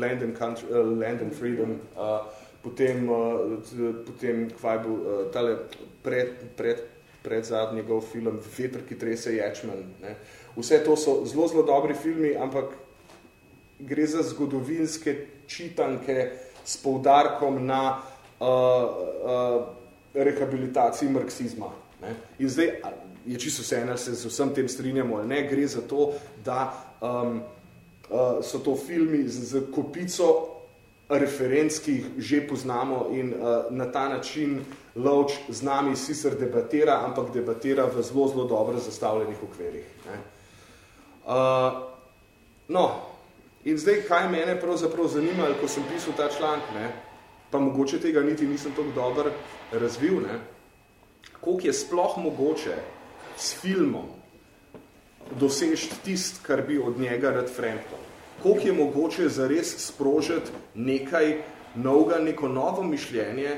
Land and, Country, uh, Land and Freedom, uh, potem, uh, potem kvaj bil, uh, tale pred, pred, pred zadnji njegov film Vetr, ki trese ječmen. Ne? Vse to so zelo, zelo dobri filmi, ampak gre za zgodovinske čitanke s poudarkom na uh, uh, rehabilitaciji marksizma. Ne? In zdaj je čisto vse ena, se z vsem tem strinjamo, ali ne, gre za to, da um, uh, so to filmi z, z kopico referenc, ki jih že poznamo in uh, na ta način Lovč z nami sicer debatira, ampak debatira v zelo, zelo dobro zastavljenih okvirih. Ne? Uh, no, In zdaj, kaj mene pravzaprav zanima, ko sem pisal ta članek, ne, pa mogoče tega niti nisem tako dobro razvil, ne, koliko je sploh mogoče s filmom dosežiti tist, kar bi od njega rad Frampton. Koliko je mogoče zares sprožiti nekaj novega, neko novo mišljenje,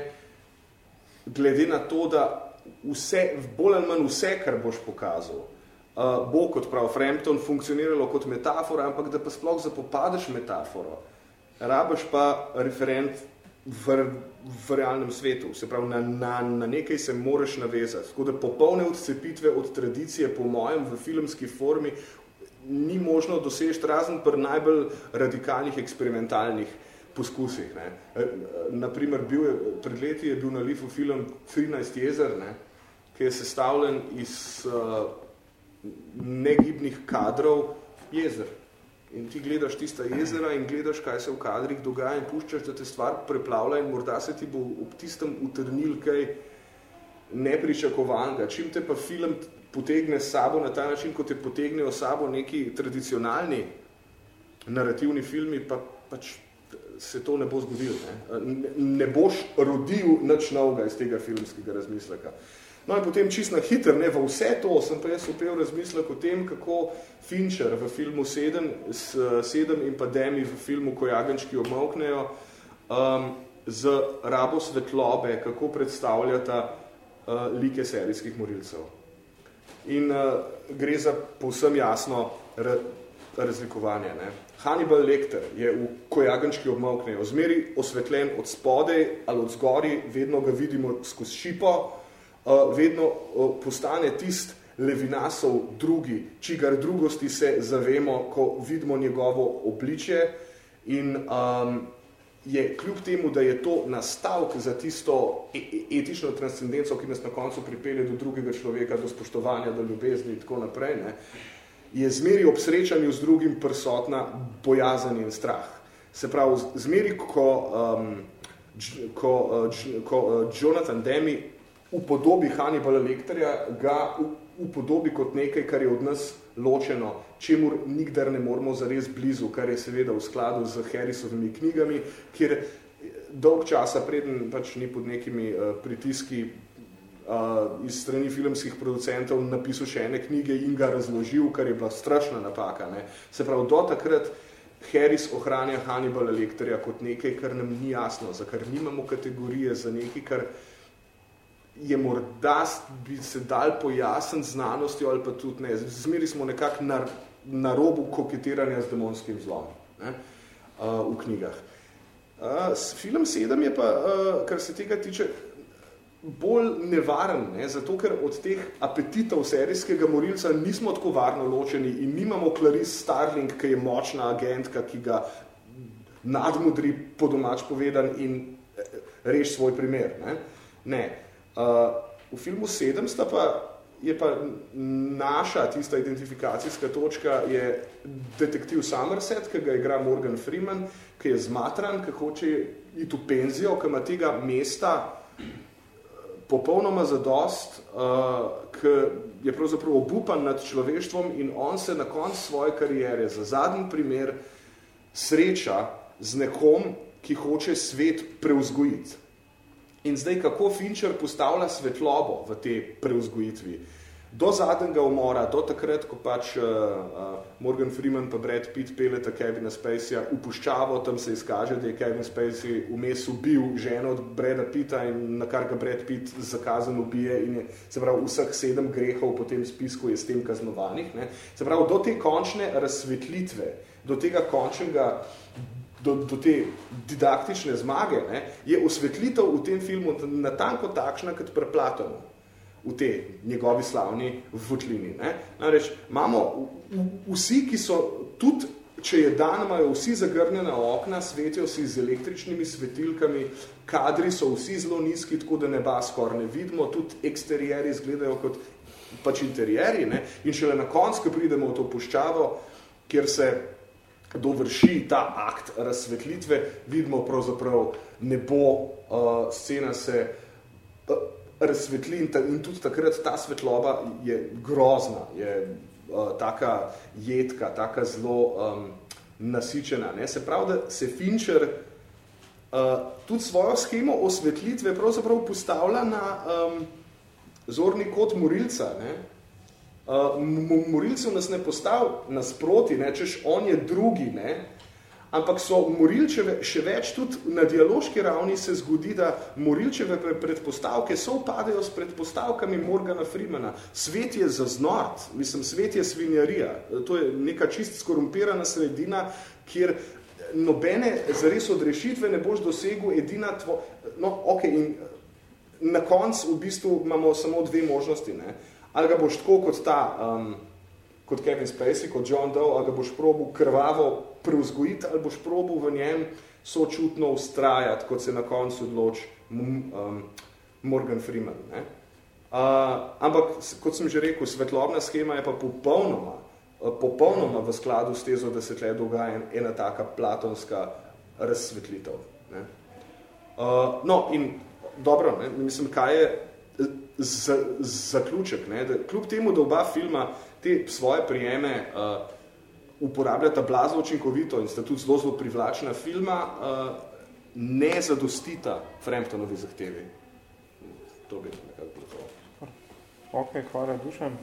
glede na to, da vse, bolj ali manj vse, kar boš pokazal, uh, bo, kot prav Frampton, funkcioniralo kot metafora, ampak da pa sploh zapopadeš metaforo, rabaš pa referent v, v realnem svetu, se pravi, na, na, na nekaj se moraš navezati. Tako da popolne odcepitve od tradicije, po mojem, v filmski formi, ni možno dosežiti razen pri najbolj radikalnih eksperimentalnih poskusih. Ne. Naprimer, bil je, pred leti je bil na Lifu film 13 jezer, ne, ki je sestavljen iz uh, negibnih kadrov jezer. In ti gledaš tista jezera in gledaš, kaj se v kadrih dogaja in puščaš, da te stvar preplavlja in morda se ti bo ob tistem utrnil kaj nepričakovanega. Čim te pa film potegne sabo na ta način, kot te potegnejo sabo neki tradicionalni narativni filmi, pa pač se to ne bo zgodilo. Ne, ne boš rodil nič novega iz tega filmskega razmisleka. No in potem čist na hiter, ne, v vse to sem pa jaz upel razmislek o tem, kako Fincher v filmu 7, 7 in pa Demi v filmu Ko jagenčki obmoknejo, um, z rabo svetlobe, kako predstavljata uh, like serijskih morilcev. In uh, gre za povsem jasno razlikovanje. Ne. Hannibal Lecter je v Ko jagenčki obmoknejo zmeri osvetljen od spodej ali od zgori, vedno ga vidimo skozi šipo, vedno postane tist levinasov drugi, čigar drugosti se zavemo, ko vidimo njegovo obličje in um, je kljub temu, da je to nastavk za tisto e, e etično transcendenco, ki nas na koncu pripelje do drugega človeka, do spoštovanja, do ljubezni in tako naprej, ne, je zmeri ob srečanju z drugim prisotna bojazen in strah. Se pravi, zmeri, ko, um, ko, uh, ko uh, Jonathan Demi v podobi Hannibala Lecterja ga upodobi kot nekaj, kar je od nas ločeno, čemur nikdar ne moramo zares blizu, kar je seveda v skladu z Harrisovimi knjigami, kjer dolg časa preden pač ni pod nekimi uh, pritiski uh, iz strani filmskih producentov napisal še ene knjige in ga razložil, kar je bila strašna napaka. Ne. Se pravi, do takrat Harris ohranja Hannibala Lecterja kot nekaj, kar nam ni jasno, za kar nimamo kategorije, za nekaj, kar je morda bi se dal pojasniti znanostjo ali pa tudi ne. Zmeri smo nekako na, na robu koketiranja z demonskim zlom ne, uh, v knjigah. Uh, film 7 je pa, uh, kar se tega tiče, bolj nevaren, ne, zato ker od teh apetitov serijskega morilca nismo tako varno ločeni in nimamo Clarice Starling, ki je močna agentka, ki ga nadmudri po domač povedan in reš svoj primer. Ne. ne. Uh, v filmu 7 sta pa je pa naša tista identifikacijska točka je detektiv Somerset, ki ga igra Morgan Freeman, ki je zmatran, ki hoče iti v penzijo, ki ima tega mesta eh, popolnoma zadost, uh, ki je pravzaprav obupan nad človeštvom in on se na konc svoje karijere za zadnji primer sreča z nekom, ki hoče svet preuzgojiti. In zdaj, kako Fincher postavlja svetlobo v tej preuzgojitvi? Do zadnjega umora, do takrat, ko pač uh, uh, Morgan Freeman pa Brad Pitt peleta Kevina Spaceyja v puščavo, tam se izkaže, da je Kevin Spacey vmes ubil ženo od Brada Pitta in na kar ga Brad Pitt zakazan ubije in je, se pravi, vseh sedem grehov po tem spisku je s tem kaznovanih. Ne? Se pravi, do te končne razsvetlitve, do tega končnega do, do te didaktične zmage, ne, je osvetlitev v tem filmu natanko takšna, kot pri Platonu v te njegovi slavni votlini. Ne. Namreč, imamo vsi, ki so tudi, če je dan, imajo vsi zagrnjena okna, svetijo si z električnimi svetilkami, kadri so vsi zelo nizki, tako da neba skoraj ne vidimo, tudi eksterieri izgledajo kot pač interieri. Ne. In šele na konc, ko pridemo v to puščavo, kjer se dovrši ta akt razsvetlitve, vidimo pravzaprav nebo, uh, scena se uh, razsvetli in, ta, in tudi takrat ta svetloba je grozna, je uh, taka jedka, taka zelo um, nasičena. Ne? Se pravi, da se Fincher uh, tudi svojo schemo osvetlitve pravzaprav postavlja na um, zorni kot morilca, ne? Uh, morilcev nas ne postav nasproti, ne, češ on je drugi, ne, ampak so morilčeve še več tudi na dialoški ravni se zgodi, da morilčeve predpostavke so upadejo s predpostavkami Morgana Freemana. Svet je zaznort, mislim, svet je svinjarija. To je neka čist skorumpirana sredina, kjer nobene zares odrešitve ne boš dosegel edina tvo... No, ok, in na konc v bistvu imamo samo dve možnosti, ne ali ga boš tako kot ta, um, kot Kevin Spacey, kot John Doe, ali ga boš probil krvavo preuzgojiti, ali boš probil v njem sočutno ustrajati, kot se na koncu odloč um, Morgan Freeman. Ne? Uh, ampak, kot sem že rekel, svetlobna schema je pa popolnoma, uh, popolnoma v skladu s tezo, da se tle dogaja ena taka platonska razsvetlitev. Ne? Uh, no, in dobro, ne, mislim, kaj je z, zaključek, ne, da kljub temu, da oba filma te svoje prijeme uh, uporabljata blazno učinkovito in sta tudi zelo, zelo privlačna filma, uh, ne zadostita Framptonovi zahtevi. To bi nekako bilo to.
Ok, hvala, Dušan.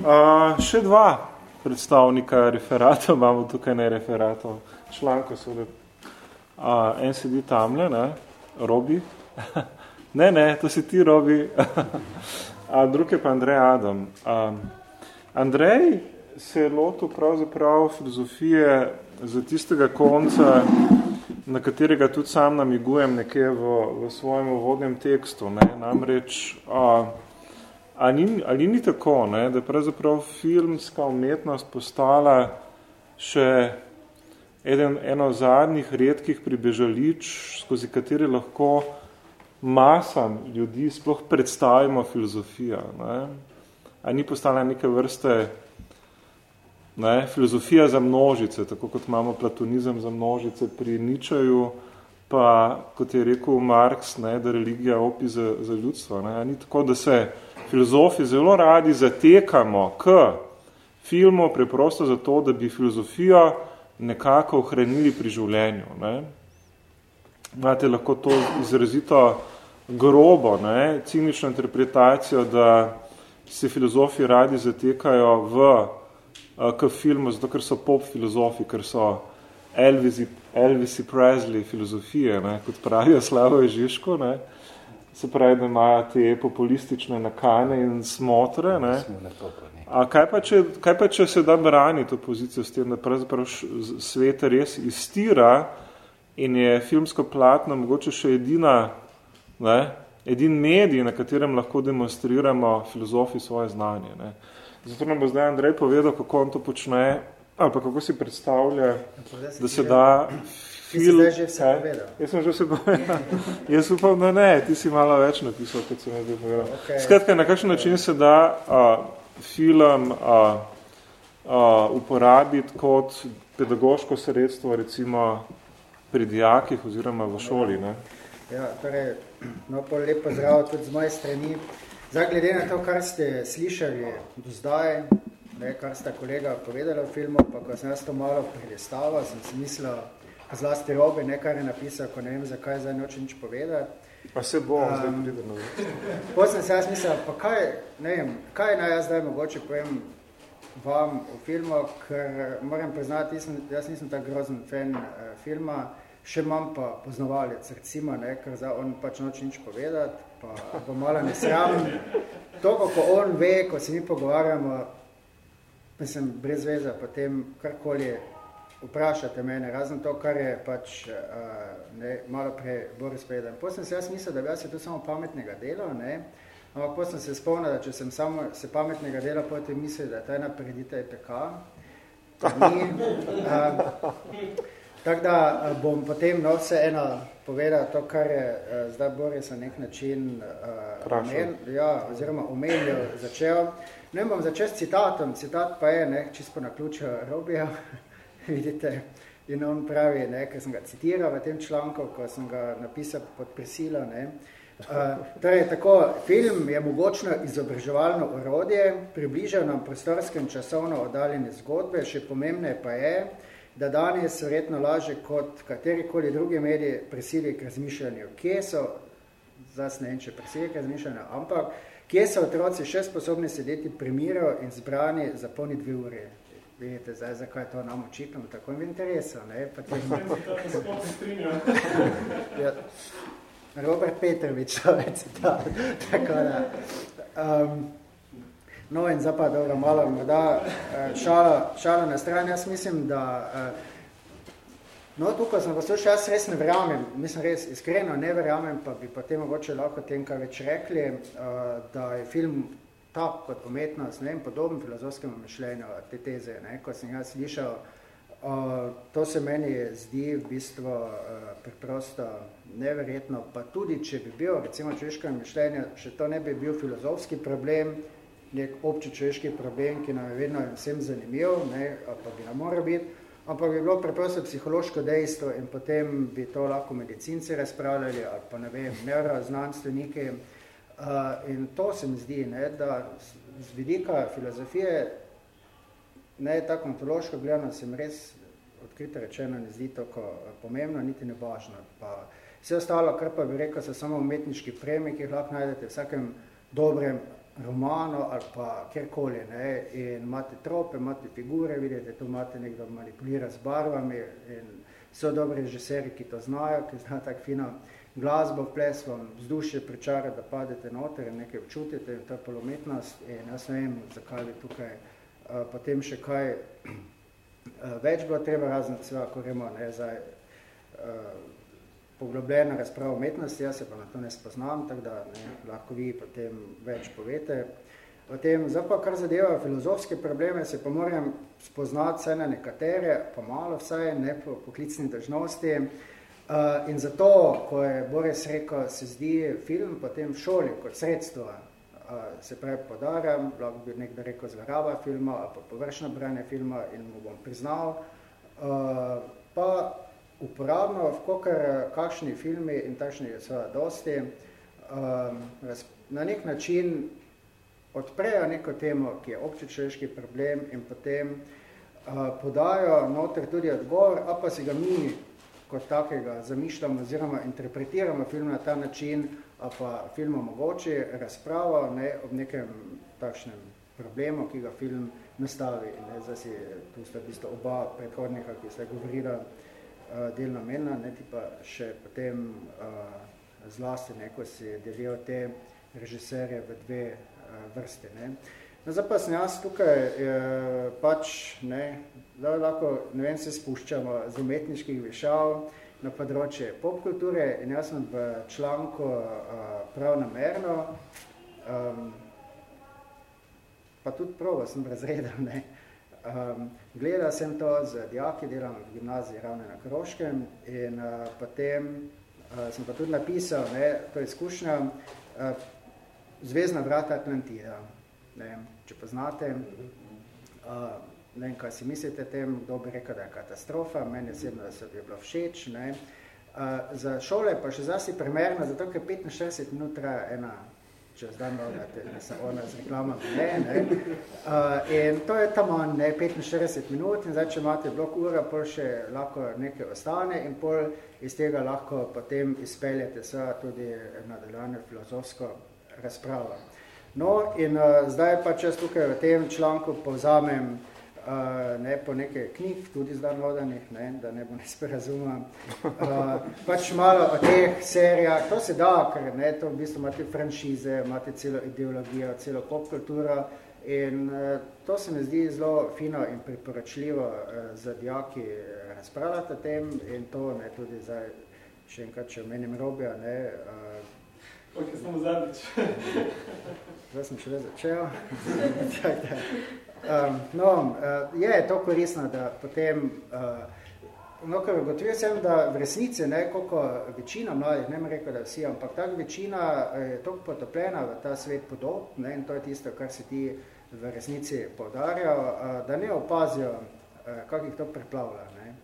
Uh, še dva predstavnika referatov, imamo tukaj ne referatov, članko so, da uh, en sedi tamle, ne, Robi, Ne, ne, to si ti, Robi. A drug je pa Andrej Adam. Um, Andrej se je lotil pravzaprav filozofije za tistega konca, na katerega tudi sam namigujem nekje v, v svojem uvodnem tekstu. Ne? Namreč, a, a ni, ali ni tako, ne? da je pravzaprav filmska umetnost postala še eden, eno zadnjih redkih pribežalič, skozi kateri lahko masam ljudi sploh predstavimo filozofijo. Ne? A ni postala neke vrste ne, filozofija za množice, tako kot imamo platonizem za množice pri Ničaju, pa kot je rekel Marx, ne, da religija opi za, za ljudstvo. Ne? A ni tako, da se filozofi zelo radi zatekamo k filmu preprosto zato, da bi filozofijo nekako ohranili pri življenju. Ne? Imate lahko to izrazito grobo, ne, cinično interpretacijo, da se filozofi radi zatekajo v k filmu, zato ker so pop filozofi, ker so Elvisi, Elvisi Presley filozofije, ne, kot pravijo Slavo Ježiško, ne, se pravi, da imajo te populistične nakane in smotre. Ne. A kaj pa, če, kaj pa, če se da brani to pozicijo s tem, da pravzaprav svet res iztira in je filmsko platno mogoče še edina ne, edin medij, na katerem lahko demonstriramo filozofi svoje znanje. Ne. Zato nam bo zdaj Andrej povedal, kako on to počne, ali pa kako si predstavlja, da se da
Ti si zdaj že vse povedal.
Jaz sem že vse povedal. Jaz upam, da ne. Ti si malo več napisal, kot sem nekaj povedal. Okay. Skratka, na kakšen način se da a, film a, a, uporabiti kot pedagoško sredstvo, recimo pri dijakih oziroma v šoli? Ne?
Ja, torej, no, lepo zdravo tudi z moje strani. Zdaj, glede na to, kar ste slišali do zdaj, ne, kar sta kolega povedala v filmu, pa ko sem jaz to malo predstavil, sem si mislil, zlasti robe, ne, kar je napisal, ko ne vem, zakaj zdaj noče nič povedati.
Pa se bom um, zdaj prideno.
Potem sem se jaz mislil, pa kaj, ne vem, kaj naj jaz zdaj mogoče povem vam v filmu, ker moram priznati, jaz, jaz nisem tak grozen fan uh, filma, še imam pa poznavalec, recimo, ne, ker zdaj on pač noče nič povedati, pa, pa malo ne sram. To, kako on ve, ko se mi pogovarjamo, mislim, brez veze, potem karkoli vprašate mene, razen to, kar je pač uh, ne, malo prej Boris povedal. Potem sem se jaz mislil, da bi jaz je to samo pametnega dela, ne, ampak potem sem se spomnil, da če sem samo se pametnega dela, potem mislil, da je to ena predita EPK. Ni, uh, tako da uh, bom potem no, vse eno povedal to, kar je uh, zdaj Boris na nek način uh, omen, ja, oziroma omenil, začel. Ne bom začel s citatom, citat pa je, ne, čisto na ključu Robija, vidite, in on pravi, ne, ker sem ga citiral v tem članku, ko sem ga napisal pod prisilo, ne, Uh, torej, tako, film je mogočno izobraževalno orodje, približa nam prostorske in časovno oddaljene zgodbe, še pomembne pa je, da danes verjetno laže kot katerikoli drugi mediji prisili k razmišljanju. Kje so, zdaj ne vem, če prisili k razmišljanju, ampak kje so otroci še sposobni sedeti pri miru in zbrani za polni dve uri. Vidite, zdaj, zakaj to nam očitno, tako jim interesa, ne? Pa te... ja, Robert Petrovič, človec, ta, tako da. Um, no in zdaj pa dobro, malo morda eh, šala, šala na stran, jaz mislim, da uh, No, tukaj sem poslušal, jaz res ne verjamem, mislim res iskreno ne verjamem, pa bi potem mogoče lahko tem, kar več rekli, uh, da je film tak kot umetnost, ne vem, podoben filozofskemu mišljenju te teze, ne, ko sem jaz slišal, to se meni zdi v bistvu preprosto neverjetno, pa tudi, če bi bil, recimo, človeško mišljenje, še to ne bi bil filozofski problem, nek obči človeški problem, ki nam je vedno vsem zanimiv, ne, pa bi nam mora biti, ampak bi bilo preprosto psihološko dejstvo in potem bi to lahko medicinci razpravljali ali pa ne vem, neuroznanstveniki. Uh, in to se mi zdi, ne, da z vidika filozofije, ne tako ontološko gledano, se mi res odkrito rečeno ne zdi tako pomembno, niti ne važno. Pa vse ostalo, kar pa bi rekel, so samo umetniški premi, ki jih lahko najdete v vsakem dobrem romano ali pa kjerkoli, ne, in imate trope, imate figure, vidite, tu imate nekdo manipulira z barvami in so dobri režiseri, ki to znajo, ki znajo tako fino glasbo, ples vam vzdušje pričara, da padete noter in nekaj občutite in je polometnost in jaz ne vem, zakaj bi tukaj uh, potem še kaj uh, več bilo treba razen, seveda, ko gremo, ne, zdaj, poglobljena razprava umetnosti, jaz se pa na to ne spoznam, tako da ne, lahko vi potem več povete. O tem, zdaj pa, kar zadeva filozofske probleme, se pa moram spoznati vse na nekatere, pa malo vsaj, ne po poklicni držnosti. Uh, in zato, ko je Boris rekel, se zdi film potem v šoli kot sredstvo, uh, se pravi podarjam, lahko bi nekdo rekel zloraba filma ali pa površno branje filma in mu bom priznal, uh, pa uporabno, v kokar kakšni filmi in takšni je seveda dosti, um, na nek način odprejo neko temo, ki je občečeški problem in potem uh, podajo noter tudi odgovor, a pa si ga mi kot takega zamišljamo oziroma interpretiramo film na ta način, a pa film omogoči razpravo ne, ob nekem takšnem problemu, ki ga film nastavi. Ne, zdaj si tu sta v bistvu oba predhodnika, ki sta govorila uh, del namena, ne ti pa še potem uh, zlasti, ne, ko si delijo te režiserje v dve uh, vrste. Ne. No, zdaj pa sem jaz tukaj uh, pač, ne, zdaj lahko, ne vem, se spuščamo z umetniških višav na področje popkulture in jaz sem v članku uh, prav namerno, um, pa tudi prav sem razredal, ne, um, Gledal sem to z dijaki, delam v gimnaziji ravno na Kroškem in uh, potem uh, sem pa tudi napisal ne, to izkušnjo uh, Zvezdna vrata Atlantida. Ne, če poznate, uh, ne vem, kaj si mislite tem, kdo bi rekel, da je katastrofa, meni osebno, se bi bilo všeč. Ne. Uh, za šole pa še zasi primerno, zato ker 65 minut traja ena čez dan dodate, ne se ona z reklamami, ne, ne. Uh, in to je tam ne, 45 minut in zdaj, če imate blok ura, pol še lahko nekaj ostane in pol iz tega lahko potem izpeljete sva tudi nadaljanje filozofsko razpravo. No, in uh, zdaj pa čas tukaj v tem članku povzamem uh, ne, po nekaj knjig, tudi zdaj vodanih, ne, da ne bo ne sporazuma. Uh, pač malo o teh serijah, to se da, ker ne, to v bistvu imate franšize, imate celo ideologijo, celo popkulturo in uh, to se mi zdi zelo fino in priporočljivo uh, za dijaki razpravljati o tem in to ne, tudi zdaj, še enkrat, če omenim robja, ne, uh,
Ok, samo zadnjič.
Zdaj sem še začel. tak, da. Um, no, uh, je to koristno, da potem, uh, no, ker ugotovil sem, da v resnici, ne, koliko večina mladih, ne rekel, da vsi, ampak tak večina je toliko potopljena v ta svet podob, ne, in to je tisto, kar se ti v resnici povdarjajo, uh, da ne opazijo, uh, kako jih to preplavlja. Ne.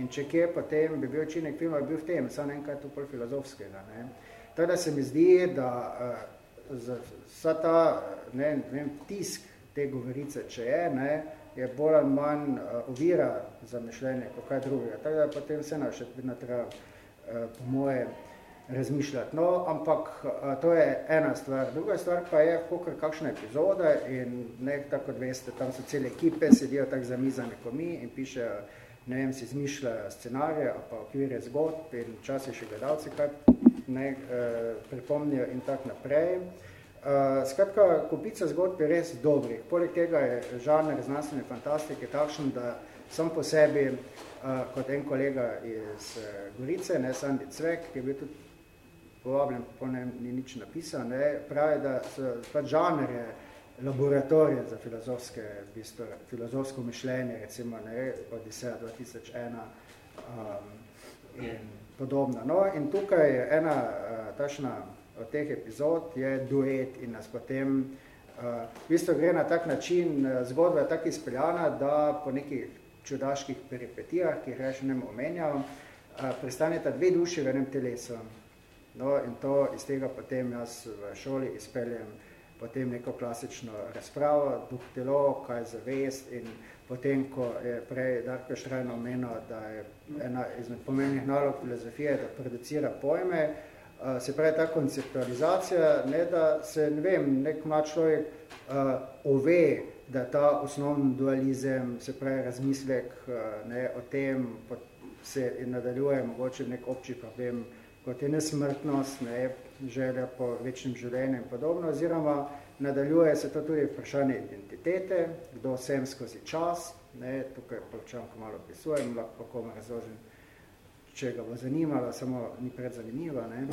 In če kje potem bi bil učinek filma, bi bil v tem, samo nekaj tu pol filozofskega. Ne. Teda se mi zdi, da uh, za, za ta ne, ne vem, tisk te govorice, če je, ne, je bolj ali manj uh, ovira za mišljenje, kot kaj drugega. Tako da potem se še vedno treba, uh, po moje, razmišljati. No, ampak uh, to je ena stvar. Druga stvar pa je, kakor kakšna epizoda in ne, tako veste, tam so cele ekipe, sedijo tako zamizane kot mi in pišejo, ne vem, si izmišljajo scenarije, pa okvire zgodb in včasih še gledalci kaj ne, uh, pripomnijo in tak naprej. Uh, skratka, kupica zgodb je res dobrih. Poleg tega je žanr znanstvene fantastike takšen, da sam po sebi, uh, kot en kolega iz uh, Gorice, ne, Sandi Cvek, ki je bil tudi povabljen, po ne, ni nič napisal, ne, pravi, da so pa žanr je laboratorije za filozofske, v bistvu, filozofsko mišljenje, recimo ne, Odiseja 2001 um, in podobno. No, in tukaj je ena uh, tašna od teh epizod je duet in nas potem, uh, v bistvu gre na tak način, uh, zgodba je tako izpeljana, da po nekih čudaških peripetijah, ki jih reč ne omenjam, uh, prestaneta dve duši v enem telesu. No, in to iz tega potem jaz v šoli izpeljem potem neko klasično razpravo, duh telo, kaj je zavest in potem, ko je prej Darko Šrajno omenil, da je ena izmed pomenih nalog filozofije, da producira pojme, se pravi ta konceptualizacija, ne da se, ne vem, nek mlad človek uh, ove, da ta osnovni dualizem, se pravi razmislek uh, ne, o tem, se nadaljuje mogoče nek obči problem, kot je nesmrtnost, ne, želja po večnem življenju in podobno, oziroma nadaljuje se to tudi vprašanje identitete, kdo sem skozi čas, ne, tukaj pa včanko malo opisujem, lahko komu razložim če ga bo zanimalo, samo ni predzanimiva. Ne?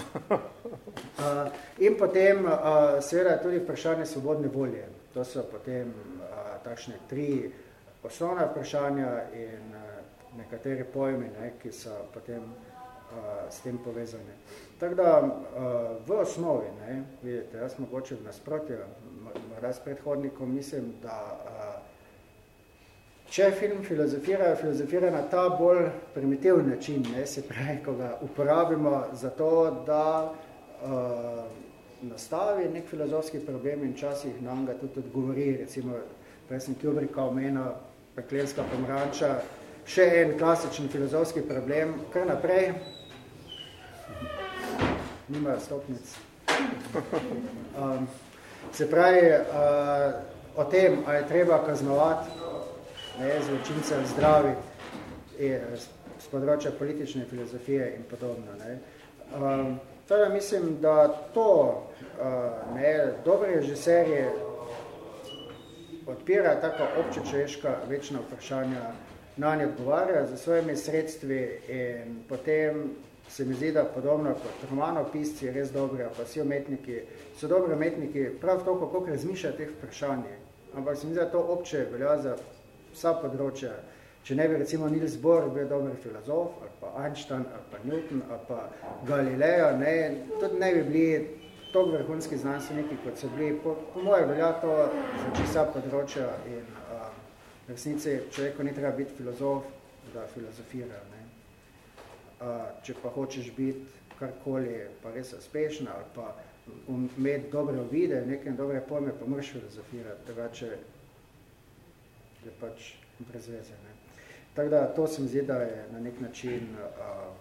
Uh, in potem uh, seveda tudi vprašanje svobodne volje. To so potem uh, takšne tri osnovna vprašanja in uh, nekatere pojme, ne, ki so potem uh, s tem povezane. Tako da uh, v osnovi, ne, vidite, jaz mogoče v nasprotju, morda s predhodnikom mislim, da uh, Če film filozofira, filozofira na ta bolj primitivni način, ne, se pravi, ko ga uporabimo za to, da uh, nastavi nek filozofski problem in časih nam ga tudi odgovori, recimo, prej sem Kubricka omenil, peklenska pomranča, še en klasičen filozofski problem, kar naprej, nimajo stopnic. Um, se pravi, uh, o tem, a je treba kaznovati ne, zločince zdravi z področja politične filozofije in podobno. Ne. Um, teda mislim, da to uh, ne, dobre režiserje odpira tako obče človeška večna vprašanja, na nje odgovarja za svojimi sredstvi in potem se mi zdi, da podobno kot romanopisci res dobri, pa vsi umetniki so dobri umetniki prav toliko, koliko razmišljajo teh vprašanj. Ampak se mi zdi, da to obče velja za vsa področja. Če ne bi recimo Niels Bohr bil dober filozof, ali pa Einstein, ali pa Newton, ali pa Galileo, ne, tudi ne bi bili toliko vrhunski znanstveniki, kot so bili. Po, po moje velja to za vsa področja in uh, v resnici človeku ni treba biti filozof, da filozofira. Ne. Uh, če pa hočeš biti karkoli pa res uspešna ali pa imeti dobre ovide, neke dobre pojme, pa moraš filozofirati, drugače je pač brez veze. Ne. Tako da to se mi zdi, da je na nek način um,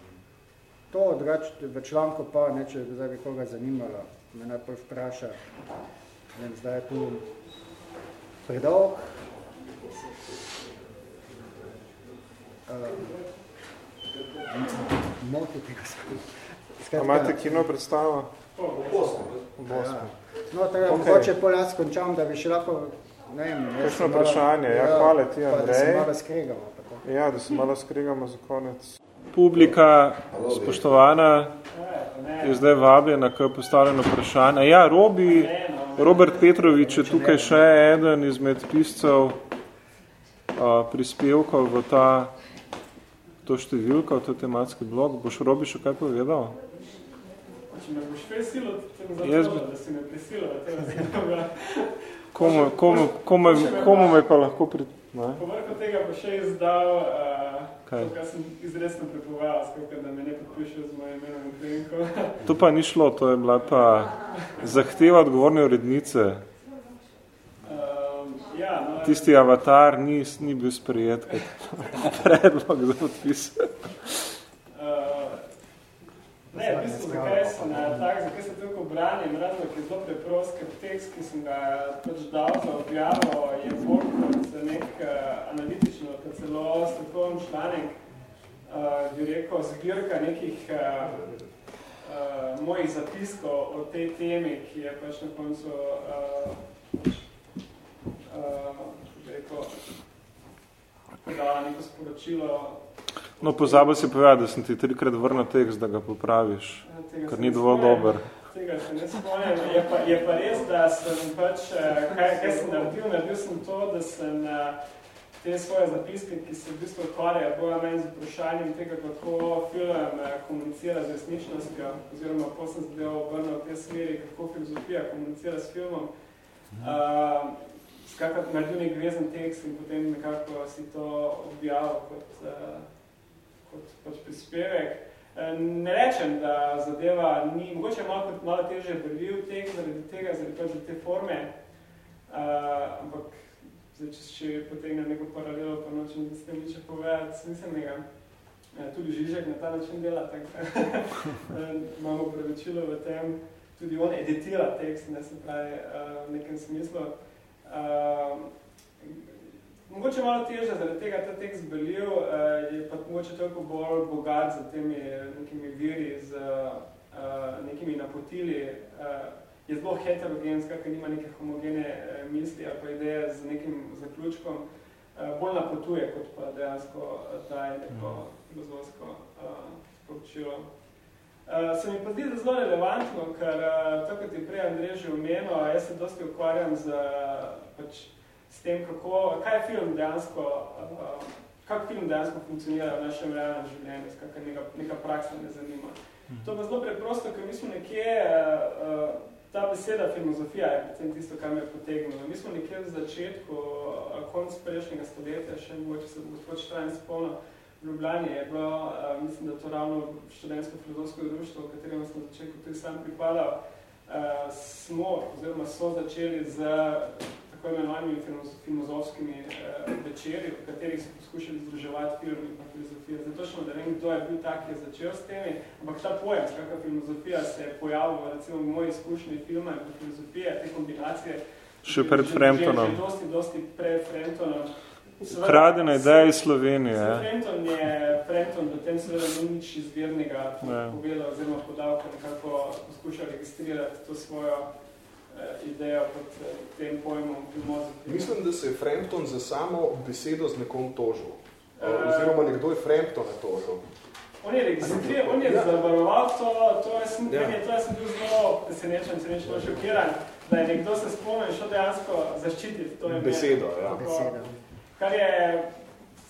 to, drugače v članku pa, ne, če bi zdaj koga zanimalo, me najprej vpraša, ne, zdaj je tu predolg. Um, Moti tega skupaj.
Imate kino predstavo?
V Bosni.
V Bosni.
Ja. No, tako okay. mogoče pol jaz končam, da bi še lahko, ne vem,
Kakšno vprašanje, ja, hvala ti, Andrej.
Pa da se malo skregamo. Tako.
Ja, da se malo skregamo za konec. Publika, spoštovana, je zdaj vabljena, ko je postavljeno vprašanje. Ja, Robi, Robert Petrovič je tukaj še eden izmed piscev a, prispevkov v ta to številko, to tematski blog. Boš Robi še kaj povedal?
Če me boš prisilo, Jaz bi... da si me prisilo, da tega zanimam.
Komu, komu, komu, komu me pa lahko pri...
Povrko tega bo še izdal, uh, to, kar sem izresno prepovedal, skakaj, da me ne podpišel z mojim imenom in klinko.
To pa ni šlo, to je bila pa zahteva odgovorne urednice.
Ja, no,
Tisti avatar ni, ni bil sprejet kot predlog za podpis.
Uh, ne, v bistvu, zakaj sem tak, zakaj sem toliko branim, razlog je zelo preprost, ker tekst, ki sem ga pač dal za objavo, je bolj kot nek uh, analitično, kot celo strokovni članek, uh, bi rekel, zbirka nekih uh, uh, mojih zapiskov o tej temi, ki je pač na koncu uh, podala neko sporočilo.
No, pozabil si povedati, da sem ti trikrat vrnil tekst, da ga popraviš,
tega
ker ni dovolj dober.
Tega se ne spomnim. Je pa, je pa res, da sem pač, kaj, kaj sem naredil, naredil sem to, da sem te svoje zapiske, ki se v bistvu ukvarjajo bolj meni z vprašanjem tega, kako film komunicira z resničnostjo, oziroma ko sem zadeval obrnil v tej smeri, kako filozofija komunicira s filmom. Uh, skakrat naredil nek vezen tekst in potem nekako si to objavil kot, uh, kot, kot prispevek. Ne rečem, da zadeva ni, mogoče malo, malo teže brljiv tekst zaradi tega, zaradi pač te forme, uh, ampak zdaj, če, če potegnem neko paralelo, pa nočem, da ste mi če povedati smiselnega. Tudi Žižek na ta način dela, tako imamo pravičilo v tem, tudi on editira tekst, ne se pravi v nekem smislu. Uh, mogoče malo teže, zaradi tega ta tekst belil, uh, je pa mogoče toliko bolj bogat za temi nekimi viri, z uh, nekimi napotili. Uh, je zelo heterogen, skakaj nima neke homogene uh, misli ali pa ideje z nekim zaključkom, uh, bolj napotuje, kot pa dejansko daje neko filozofsko uh, sporočilo. Uh, se mi pa zdi zelo relevantno, ker uh, to, kot je prej Andrej že omenil, jaz se dosti ukvarjam z, pač, s tem, kako, kaj je film dejansko, uh, kako film dejansko funkcionira v našem realnem življenju, skakaj neka, neka praksa me zanima. Mhm. To je zelo preprosto, ker mi smo nekje, uh, ta beseda filozofija je predvsem tisto, kar me je potegnilo. Mi smo nekje v začetku, uh, konc prejšnjega stoletja, še mogoče se bo gospod Štrajn spomnil, v Ljubljani je bilo, uh, mislim, da to ravno študentsko-filozofsko društvo, v katerem sem začetku tudi sam pripadal, uh, smo, oziroma so začeli z tako imenovanimi filozofskimi uh, večeri, v katerih so poskušali združevati film in filozofijo. Zato točno, da vem, kdo je bil tak, ki je začel s temi, ampak ta pojem, kakva filozofija se je pojavila, recimo v moji izkušnji filma in filozofije, te kombinacije,
Še pred Framptonom.
Že, že dosti, dosti pred Framptonom.
Kradena ideja iz Slovenije.
Frenton je, Frenton v tem seveda ni nič izvirnega povedal oziroma podal, ker nekako poskuša registrirati to svojo eh, idejo pod eh, tem pojmom filmozofije.
Mislim, da se je Frampton za samo besedo z nekom tožil. Uh, oziroma nekdo je Framptona tožil.
On je registriral, on je ja. zavaroval to, to je, ja. je, to je sem bil zelo presenečen, se nečemo šokiran, da je nekdo se spomnil šel dejansko zaščititi to ime.
Besedo, ja.
Besedo.
Kar je,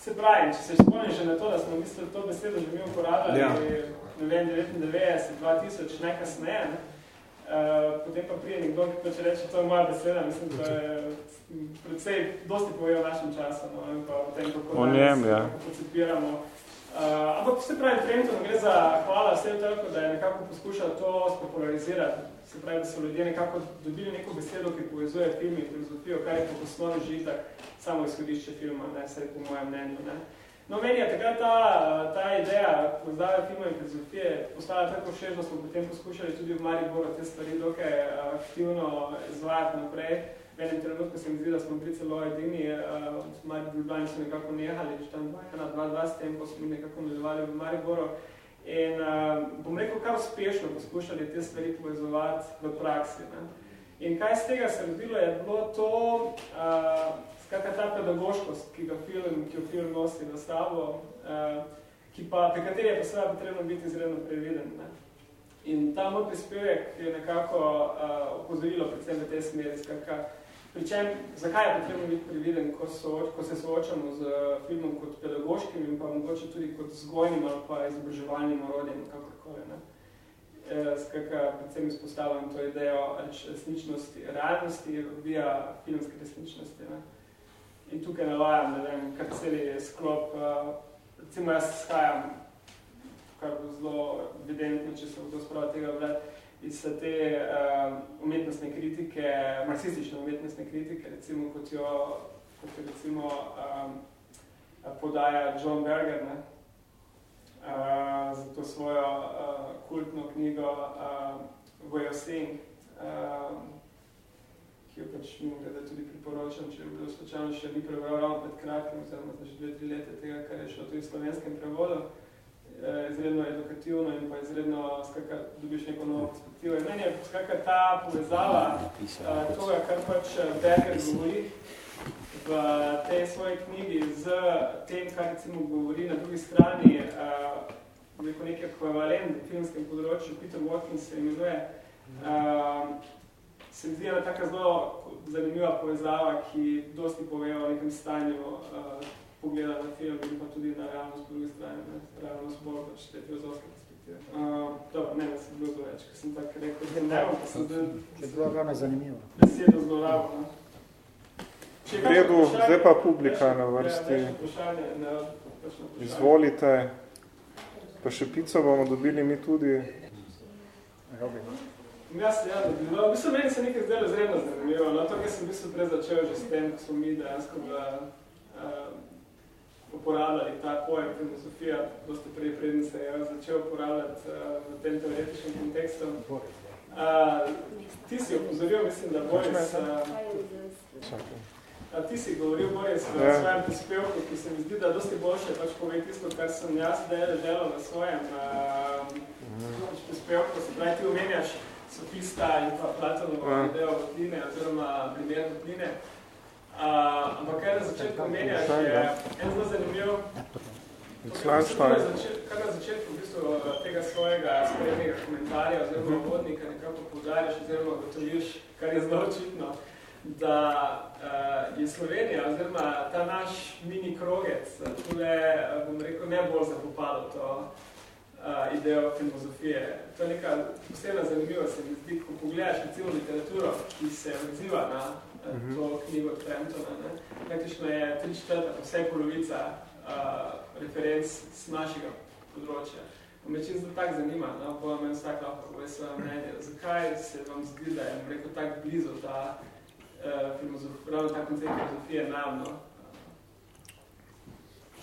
se pravi, če se spomnim že na to, da smo mislili to besedo že mi uporabljali, ja. ne vem, 99, 2000, najkasneje, ne? Uh, potem pa prije nekdo, ki pač reče, to je moja beseda, mislim, da je predvsej dosti pove o našem času, no, in pa o tem, kako
o njem, ja.
pocipiramo. Uh, ampak se pravi, trenutno gre za hvala vse toliko, da je nekako poskušal to spopularizirati. Se pravi, da so ljudje nekako dobili neko besedo, ki povezuje film in filozofijo, kar je po osnovi že itak samo izhodišče filma, ne, vse po mojem mnenju. Ne. No, meni je takrat ta, ta ideja pozdravlja filma in filozofije postala tako všeč, da smo potem poskušali tudi v Mariboru te stvari dokaj aktivno izvajati naprej. V enem trenutku se mi zdi, da smo bili celo edini, v Mariboru so nekako nehali, že tam 2-2 s tem, ko smo nekako nadaljevali v Mariboru. In uh, bom rekel, kar uspešno poskušali te stvari povezovati v praksi. Ne? In kaj z tega se rodilo, je bilo to, uh, skratka ta pedagoškost, ki ga film, ki jo film nosi na sabo, uh, ki pa, pri kateri je pa seveda potrebno biti izredno previden. Ne? In ta moj prispevek je nekako uh, opozorilo predvsem v tej smeri, skratka, Pričem, zakaj je potrebno biti previden, ko, so, ko se soočamo z filmom kot pedagoškim in pa mogoče tudi kot zgojnim ali pa izobraževalnim orodjem, kakorkoli. Ne? E, skakaj, predvsem izpostavljam to idejo resničnosti, realnosti, odbija filmske resničnosti. Ne? In tukaj navajam, ne vem, kar celi sklop, recimo jaz shajam, kar bo zelo evidentno, če se bo to tega vlet, iz te uh, umetnostne kritike, marksistične umetnostne kritike, recimo kot jo, kot jo recimo um, podaja John Berger, ne? Uh, za to svojo uh, kultno knjigo uh, Way of Seeing, uh, ki jo pač mi da tudi priporočam, če je bilo slučajno še ni prebral ravno pred kratkim, oziroma že dve, tri leta tega, kar je šlo tudi v slovenskem prevodu. Eh, izredno edukativno in pa izredno skakaj, dobiš neko novo perspektivo. In meni je skakaj ta povezava uh, toga, kar pač eh, Berger govori v tej svoji knjigi z tem, kar recimo govori na drugi strani, neko nek ekvivalent v filmskem področju, Peter Watkins se imenuje, se mi zdi ena taka zelo zanimiva povezava, ki dosti pove o nekem stanju uh, pogleda na film in pa tudi na realnost po drugi strani, ne? realnost bolj pač te filozofske perspektive. Uh, dobro, ne, da sem bilo to več, ker sem tak rekel, da ne, pa sem zdaj...
Je bilo glavno zanimivo.
Besedo zlorabo, ne?
V redu, zdaj pa publika na vrsti. Izvolite. Pa še pico bomo dobili mi tudi.
Jaz, ja, da bi, no, mislim, meni se nekaj zdelo zredno zanimivo, no, to, kar sem v bistvu prej začel že s tem, ko smo mi dejansko v, uh, uporabljali ta pojem filozofija, dosti prej predn se je začel uporabljati uh, v tem teoretičnem kontekstu. Uh, ti si opozoril, mislim, da Boris, uh, a ti si govoril, Boris, v ja. svojem prispevku, ki se mi zdi, da dosti boljše pač pove tisto, kar sem jaz zdaj želel na svojem uh, prispevku, se pravi, ti omenjaš sofista in pa Platonovo ja. ideo votline, oziroma primer votline. Uh, ampak kaj na začetku menjaš, je en zelo zanimiv, kar na začetku v bistvu tega svojega sprednjega komentarja oziroma vodnika nekako podarjaš oziroma gotoviš, kar je zelo očitno, da uh, je Slovenija oziroma ta naš mini krogec tule, bom rekel, ne bolj zapopadal to uh, idejo filozofije. To je neka posebna zanimivost, se mi zdi, ko pogledaš recimo literaturo, ki se odziva na -hmm. to knjigo Trentona. Ne. Praktično je tri četrta, vse polovica uh, referenc z našega področja. Me čisto tako zanima, no, bo me vsak lahko pove svoje mnenje. Zakaj se vam zdi, da je rekel, tako blizu ta uh, filozofija, ravno ta koncept filozofije nam, no?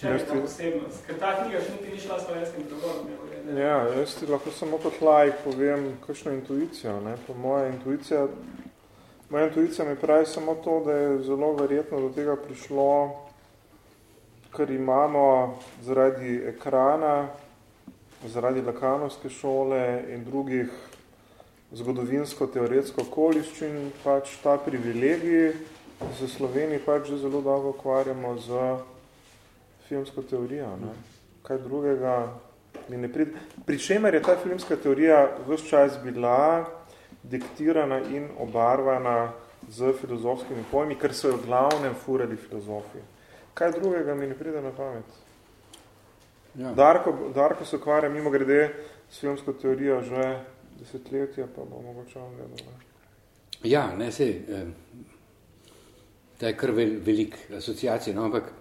Če je ta posebnost? Ker ta knjiga še niti ni šla s slovenskim prevodom.
Ja, jaz ti lahko samo kot lajk povem kakšno intuicijo. Ne? Po moja intuicija Moja intuicija mi pravi samo to, da je zelo verjetno do tega prišlo, ker imamo zaradi ekrana, zaradi lakanovske šole in drugih zgodovinsko-teoretsko koliščin, pač ta privilegij za Sloveniji pač že zelo dolgo ukvarjamo z filmsko teorijo. Ne? Kaj drugega mi ne pride. Pri čemer je ta filmska teorija vse čas bila diktirana in obarvana z filozofskimi pojmi, ker so jo glavnem furali filozofi. Kaj drugega mi ne pride na pamet? Ja. Darko, Darko se ukvarja mimo grede s filmsko teorijo že desetletja, pa bomo mogoče on gledal.
Ja, ne, se, eh, to je kar vel, velik asociacij, no, ampak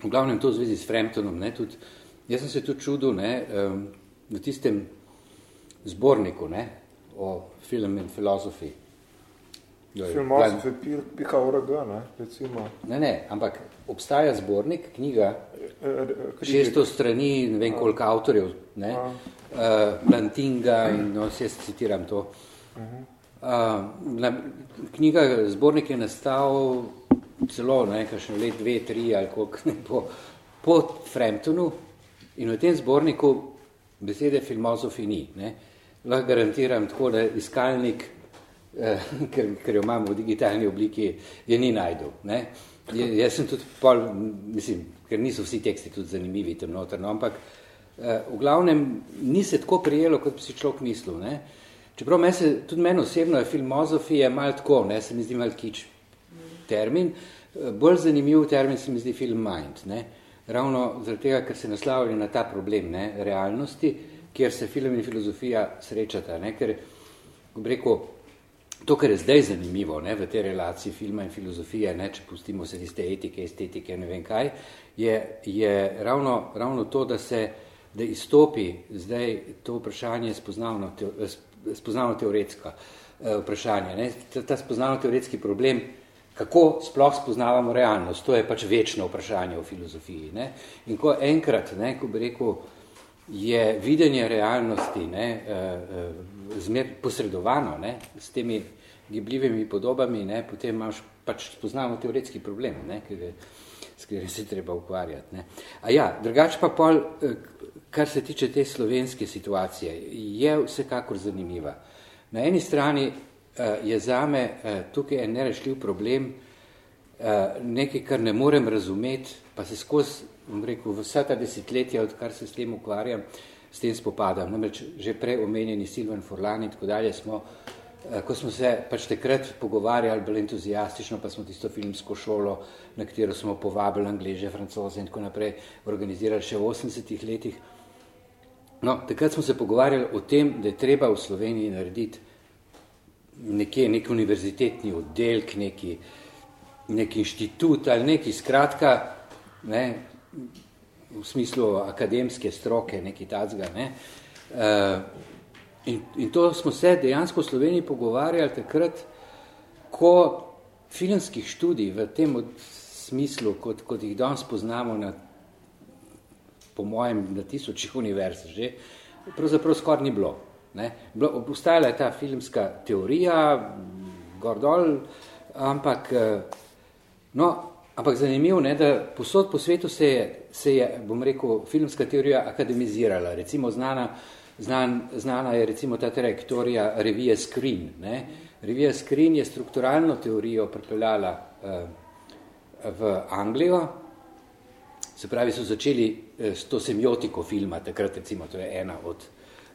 v glavnem to v zvezi s Framptonom, ne, tudi, jaz sem se tudi čudil, ne, eh, v tistem zborniku, ne, o film in filozofiji,
Filmosofi pika org, ne, recimo.
Ne, ne, ampak obstaja zbornik, knjiga, 600 strani, ne vem koliko avtorjev, ne, uh, Lantinga in no, jaz citiram to. Uh, na, knjiga, zbornik je nastal celo, ne, kakšno let, dve, tri ali koliko, ne, po, po Framptonu in v tem zborniku besede filmosofi ni, ne. Lahko garantiram tako, da iskalnik Eh, ker, ker jo imamo v digitalni obliki, je ni najdel. Ne? Jaz sem tudi pol, mislim, ker niso vsi teksti tudi zanimivi tam noter, no, ampak eh, v glavnem ni se tako prijelo, kot bi si človek mislil. Ne? Čeprav meni se, tudi meni osebno je filmozofija malo tako, ne, se mi zdi malo kič termin, eh, bolj zanimiv termin se mi zdi film mind. Ne? Ravno zaradi tega, ker se naslavlja na ta problem ne, realnosti, kjer se film in filozofija srečata. Ne? Ker, bi rekel, to, kar je zdaj zanimivo ne, v tej relaciji filma in filozofije, ne, če pustimo se tiste etike, estetike, ne vem kaj, je, je ravno, ravno to, da se da izstopi zdaj to vprašanje spoznavno, te, spoznavno teoretsko eh, vprašanje. Ne. Ta, ta spoznavno teoretski problem, kako sploh spoznavamo realnost, to je pač večno vprašanje v filozofiji. Ne. In ko enkrat, ne, ko bi rekel, je videnje realnosti ne, eh, eh, zmer posredovano ne, s temi gibljivimi podobami, ne, potem imaš pač spoznamo teoretski problem, ne, ker je, s katerim se treba ukvarjati. Ne. A ja, drugače pa pol, eh, kar se tiče te slovenske situacije, je vsekakor zanimiva. Na eni strani je zame eh, tukaj en nerešljiv problem, nekaj, kar ne morem razumeti, pa se skozi, bom rekel, vsa ta desetletja, odkar se s tem ukvarjam, s tem spopadam. Namreč že prej omenjeni Silvan Forlan in tako dalje smo, eh, ko smo se pač takrat pogovarjali bolj entuzijastično, pa smo tisto filmsko šolo, na katero smo povabili angleže, francoze in tako naprej, organizirali še v 80-ih letih. No, takrat smo se pogovarjali o tem, da je treba v Sloveniji narediti nekje nek univerzitetni oddelk, neki, neki inštitut ali neki skratka, ne, v smislu akademske stroke, neki tacga. Ne? Uh, in, in to smo se dejansko v Sloveniji pogovarjali takrat, ko filmskih študij v tem smislu, kot, kot jih danes poznamo na, po mojem, na tisočih univerz že, pravzaprav skoraj ni bilo. Ne? obstajala je ta filmska teorija, gor dol, ampak uh, no, Ampak zanimivo je, da posod po svetu se je, se je, bom rekel, filmska teorija akademizirala. Recimo znana, znan, znana je recimo ta trajektorija revije Screen. Ne? Revija Screen je strukturalno teorijo pripeljala uh, v Anglijo, se pravi, so začeli uh, s to semiotiko filma, takrat recimo, to je ena od,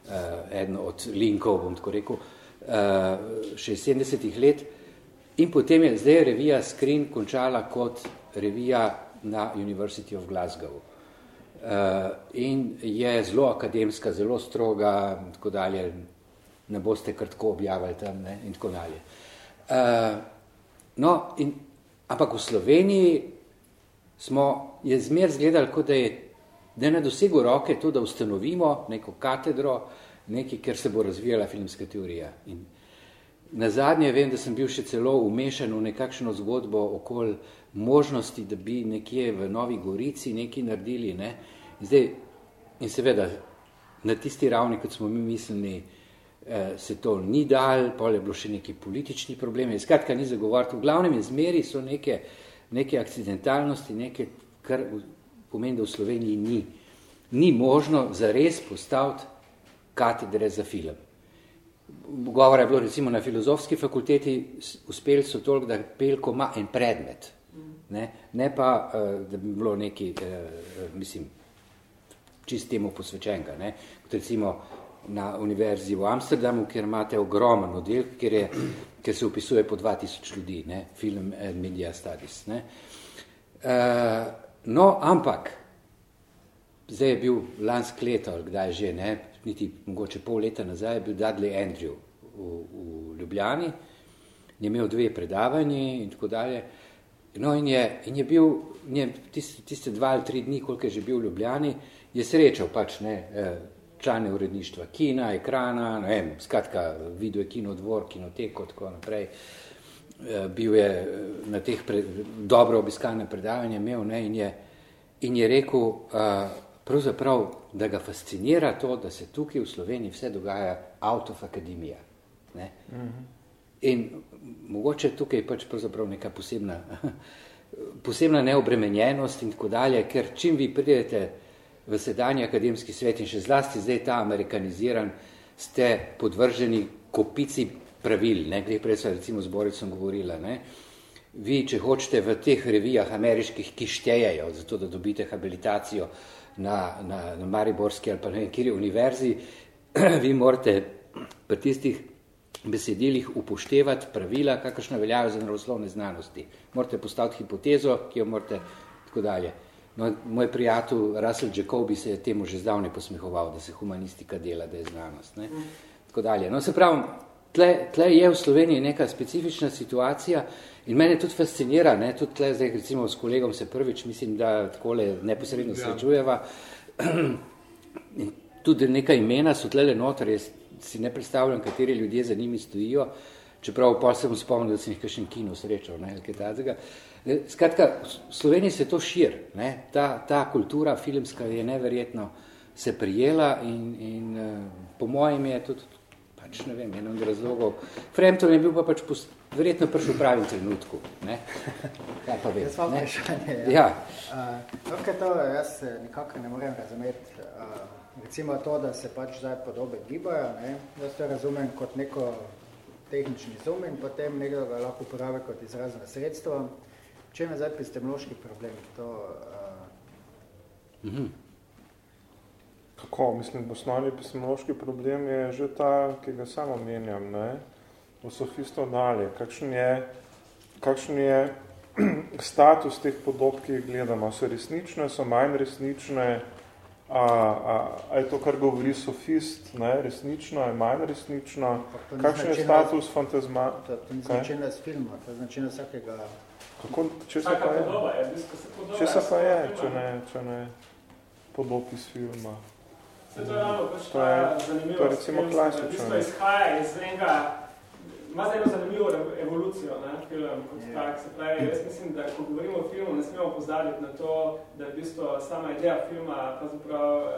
uh, eno od linkov, bom tako rekel, uh, 60 let, In potem je zdaj revija Screen končala kot revija na University of Glasgow. Uh, in je zelo akademska, zelo stroga, tako dalje, ne boste kar tako objavili tam, ne, in tako dalje. No, in, ampak v Sloveniji smo, je zmer zgledali, kot da je, da je na dosegu roke to, da ustanovimo neko katedro, nekaj, ker se bo razvijala filmska teorija. In, Na zadnje vem, da sem bil še celo umešan v nekakšno zgodbo okoli možnosti, da bi nekje v Novi Gorici nekaj naredili. Ne? In, zdaj, in seveda, na tisti ravni, kot smo mi mislili, eh, se to ni dal, pa je bilo še neki politični problemi. Skratka, ni zagovoriti. V glavnem izmeri so neke, neke akcidentalnosti, neke, kar pomeni, da v Sloveniji ni. Ni možno zares postaviti katedre za film govora je bilo recimo na filozofski fakulteti, uspeli so toliko, da Pelko ima en predmet, ne, ne pa, eh, da bi bilo neki, eh, mislim, čist temu posvečenega. Ne. Kot recimo na univerzi v Amsterdamu, kjer imate ogromen oddelek, kjer, je, kjer se upisuje po 2000 ljudi, ne? film and media studies. Ne? Uh, no, ampak, zdaj je bil lansk leto, kdaj že, ne? niti mogoče pol leta nazaj, je bil Dudley Andrew v, v Ljubljani, je imel dve predavanji in tako dalje. No, in je, in je bil, je tiste, tiste dva ali tri dni, koliko je že bil v Ljubljani, je srečal pač ne, eh, člane uredništva kina, ekrana, ne vem, skratka, video je kino dvor, kinoteko, tako naprej. Eh, bil je eh, na teh pre, dobro obiskane predavanje imel ne, in, je, in je rekel, pravzaprav, da ga fascinira to, da se tukaj v Sloveniji vse dogaja out of akademija. Ne. Mm -hmm. In mogoče tukaj pač pravzaprav neka posebna, posebna neobremenjenost in tako dalje, ker čim vi pridete v sedanji akademski svet in še zlasti zdaj ta amerikaniziran, ste podvrženi kopici pravil, ne, gre prej so recimo z Boricom govorila, ne, vi, če hočete v teh revijah ameriških, ki štejejo, zato da dobite habilitacijo na, na, na Mariborski ali pa ne vem, kjer je univerzi, vi morate pri tistih besedilih upoštevati pravila, kakršna veljajo za naravoslovne znanosti. Morate postaviti hipotezo, ki jo morate tako dalje. No, moj prijatelj Russell Jacobi se je temu že zdavne posmehoval, da se humanistika dela, da je znanost. Ne? Tako dalje. No, se pravim, tle, tle je v Sloveniji neka specifična situacija in mene tudi fascinira, ne? tudi tle zdaj recimo s kolegom se prvič, mislim, da takole neposredno ja. srečujeva, in tudi neka imena so tlele noter, jaz si ne predstavljam, kateri ljudje za njimi stojijo, čeprav pa se bom spomnil, da sem jih kakšen kino srečal, ne, kaj tazega. Skratka, v Sloveniji se to šir, ne, ta, ta kultura filmska je neverjetno se prijela in, in uh, po mojem je tudi, pač ne vem, enem razlogov, Frampton je bil pa pač post, verjetno prišel v pravim trenutku, ne. Ja, pa vem,
ne. Vprašanje, ja.
ja.
Uh, to jaz nekako ne morem razumeti, uh, recimo to, da se pač zdaj podobe gibajo, ne? jaz to razumem kot neko tehnični zoom in potem nekdo ga lahko uporabi kot izrazno sredstvo. Čem je zdaj epistemološki problem? To, uh...
-hmm. Kako? Mislim, osnovni epistemološki problem je že ta, ki ga samo menjam, ne? v sofisto dalje. Kakšen je, kakšen je status teh podob, ki jih gledamo? So resnične, so manj resnične, A, a, a je to, kar govori sofist, ne, resnično, je manj resnično? Kakšen je status fantazma?
To, to ni značilno z filma, to je značilno vsakega...
Kako, če se pa je?
Podoba je,
če se pa je, če ne, če ne podob iz filma.
Se to je ravno, pač ta zanimivost.
To je recimo klasično.
V bistvu izhaja iz enega ima zdaj eno zanimivo evolucijo, ne, film kot yeah. tak. Se pravi, jaz mislim, da ko govorimo o filmu, ne smemo pozabiti na to, da je v bistvu sama ideja filma pravzaprav uh,